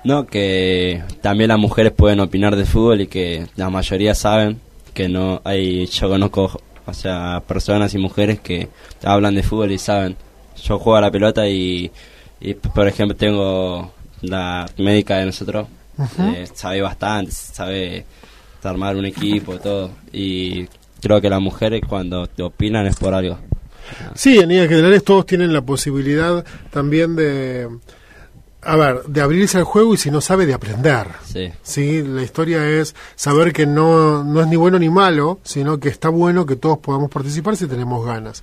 [SPEAKER 17] No, que también las mujeres pueden opinar de fútbol y que la mayoría saben que no hay. Yo conozco, o sea, personas y mujeres que hablan de fútbol y saben. Yo juego a la pelota y, y por ejemplo, tengo la médica de nosotros, eh, sabe bastante, sabe armar un equipo, todo. Y creo que las mujeres cuando te opinan es por algo.
[SPEAKER 1] Sí, en líneas generales todos tienen la posibilidad también de, a ver, de abrirse al juego y si no sabe de aprender.
[SPEAKER 17] Sí.
[SPEAKER 1] Sí, la historia es saber que no, no es ni bueno ni malo, sino que está bueno que todos podamos participar si tenemos ganas.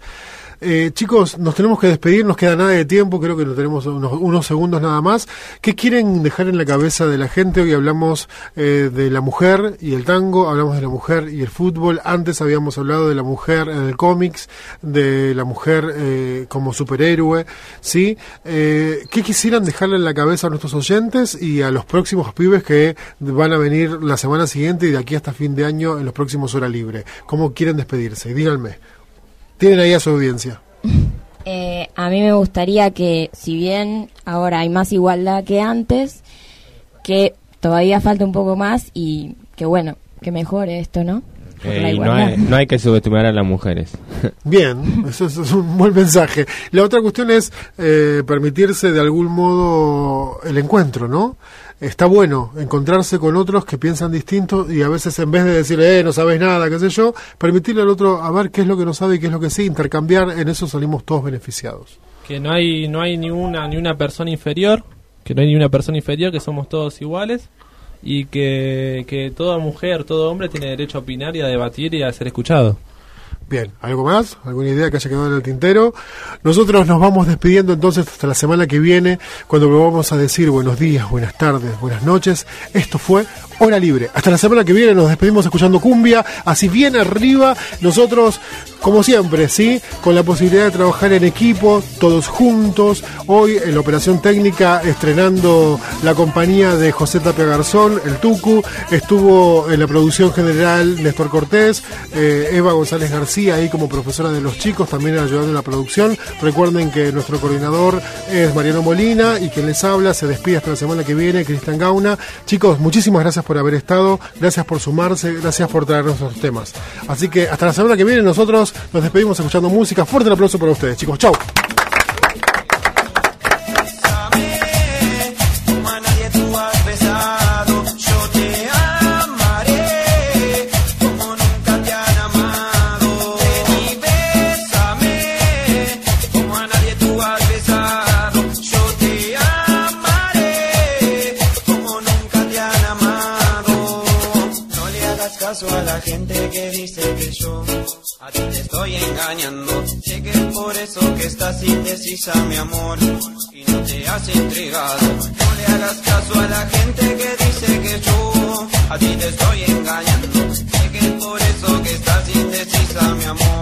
[SPEAKER 1] Eh, chicos, nos tenemos que despedir, nos queda nada de tiempo, creo que no tenemos unos, unos segundos nada más. ¿Qué quieren dejar en la cabeza de la gente? Hoy hablamos eh, de la mujer y el tango, hablamos de la mujer y el fútbol. Antes habíamos hablado de la mujer en el cómics, de la mujer eh, como superhéroe, ¿sí? Eh, ¿Qué quisieran dejarle en la cabeza a nuestros oyentes y a los próximos pibes que van a venir la semana siguiente y de aquí hasta fin de año en los próximos Hora Libre? ¿Cómo quieren despedirse? Díganme. Tienen ahí a su audiencia.
[SPEAKER 12] Eh, a mí me gustaría que, si bien ahora hay más igualdad que antes, que todavía falta un poco más y que bueno, que mejore esto, ¿no?
[SPEAKER 18] Eh, y no, hay, no hay que subestimar a las mujeres.
[SPEAKER 1] Bien, eso, eso es un buen mensaje. La otra cuestión es eh, permitirse de algún modo el encuentro, ¿no? Está bueno encontrarse con otros que piensan distinto y a veces en vez de decirle, eh, no sabes nada, qué sé yo, permitirle al otro a ver qué es lo que no sabe y qué es lo que sí, intercambiar, en eso salimos todos beneficiados.
[SPEAKER 10] que no hay no hay ni una ni una persona inferior que no hay ni una persona inferior que somos todos iguales y que, que toda mujer todo hombre tiene derecho a opinar y a debatir y a ser escuchado
[SPEAKER 1] Bien, ¿algo más? ¿Alguna idea que haya quedado en el tintero? Nosotros nos vamos despidiendo entonces hasta la semana que viene, cuando volvamos a decir buenos días, buenas tardes, buenas noches. Esto fue Hora Libre. Hasta la semana que viene nos despedimos escuchando cumbia, así bien arriba. Nosotros, como siempre, ¿sí? Con la posibilidad de trabajar en equipo, todos juntos. Hoy en la operación técnica estrenando la compañía de José Tapia Garzón, el Tucu. Estuvo en la producción general Néstor Cortés, eh, Eva González García ahí como profesora de los chicos, también ayudando en la producción. Recuerden que nuestro coordinador es Mariano Molina y quien les habla se despide hasta la semana que viene, Cristian Gauna. Chicos, muchísimas gracias por haber estado, gracias por sumarse, gracias por traernos los temas. Así que hasta la semana que viene nosotros nos despedimos escuchando música. Fuerte el aplauso para ustedes, chicos. Chau.
[SPEAKER 13] La gente que dice que yo a ti te estoy engañando. Sé que es por eso que estás indecisa, mi amor, y no te has entregado. No le hagas caso a la gente que dice que yo a ti te estoy engañando. Sé que es por eso que estás indecisa, mi amor,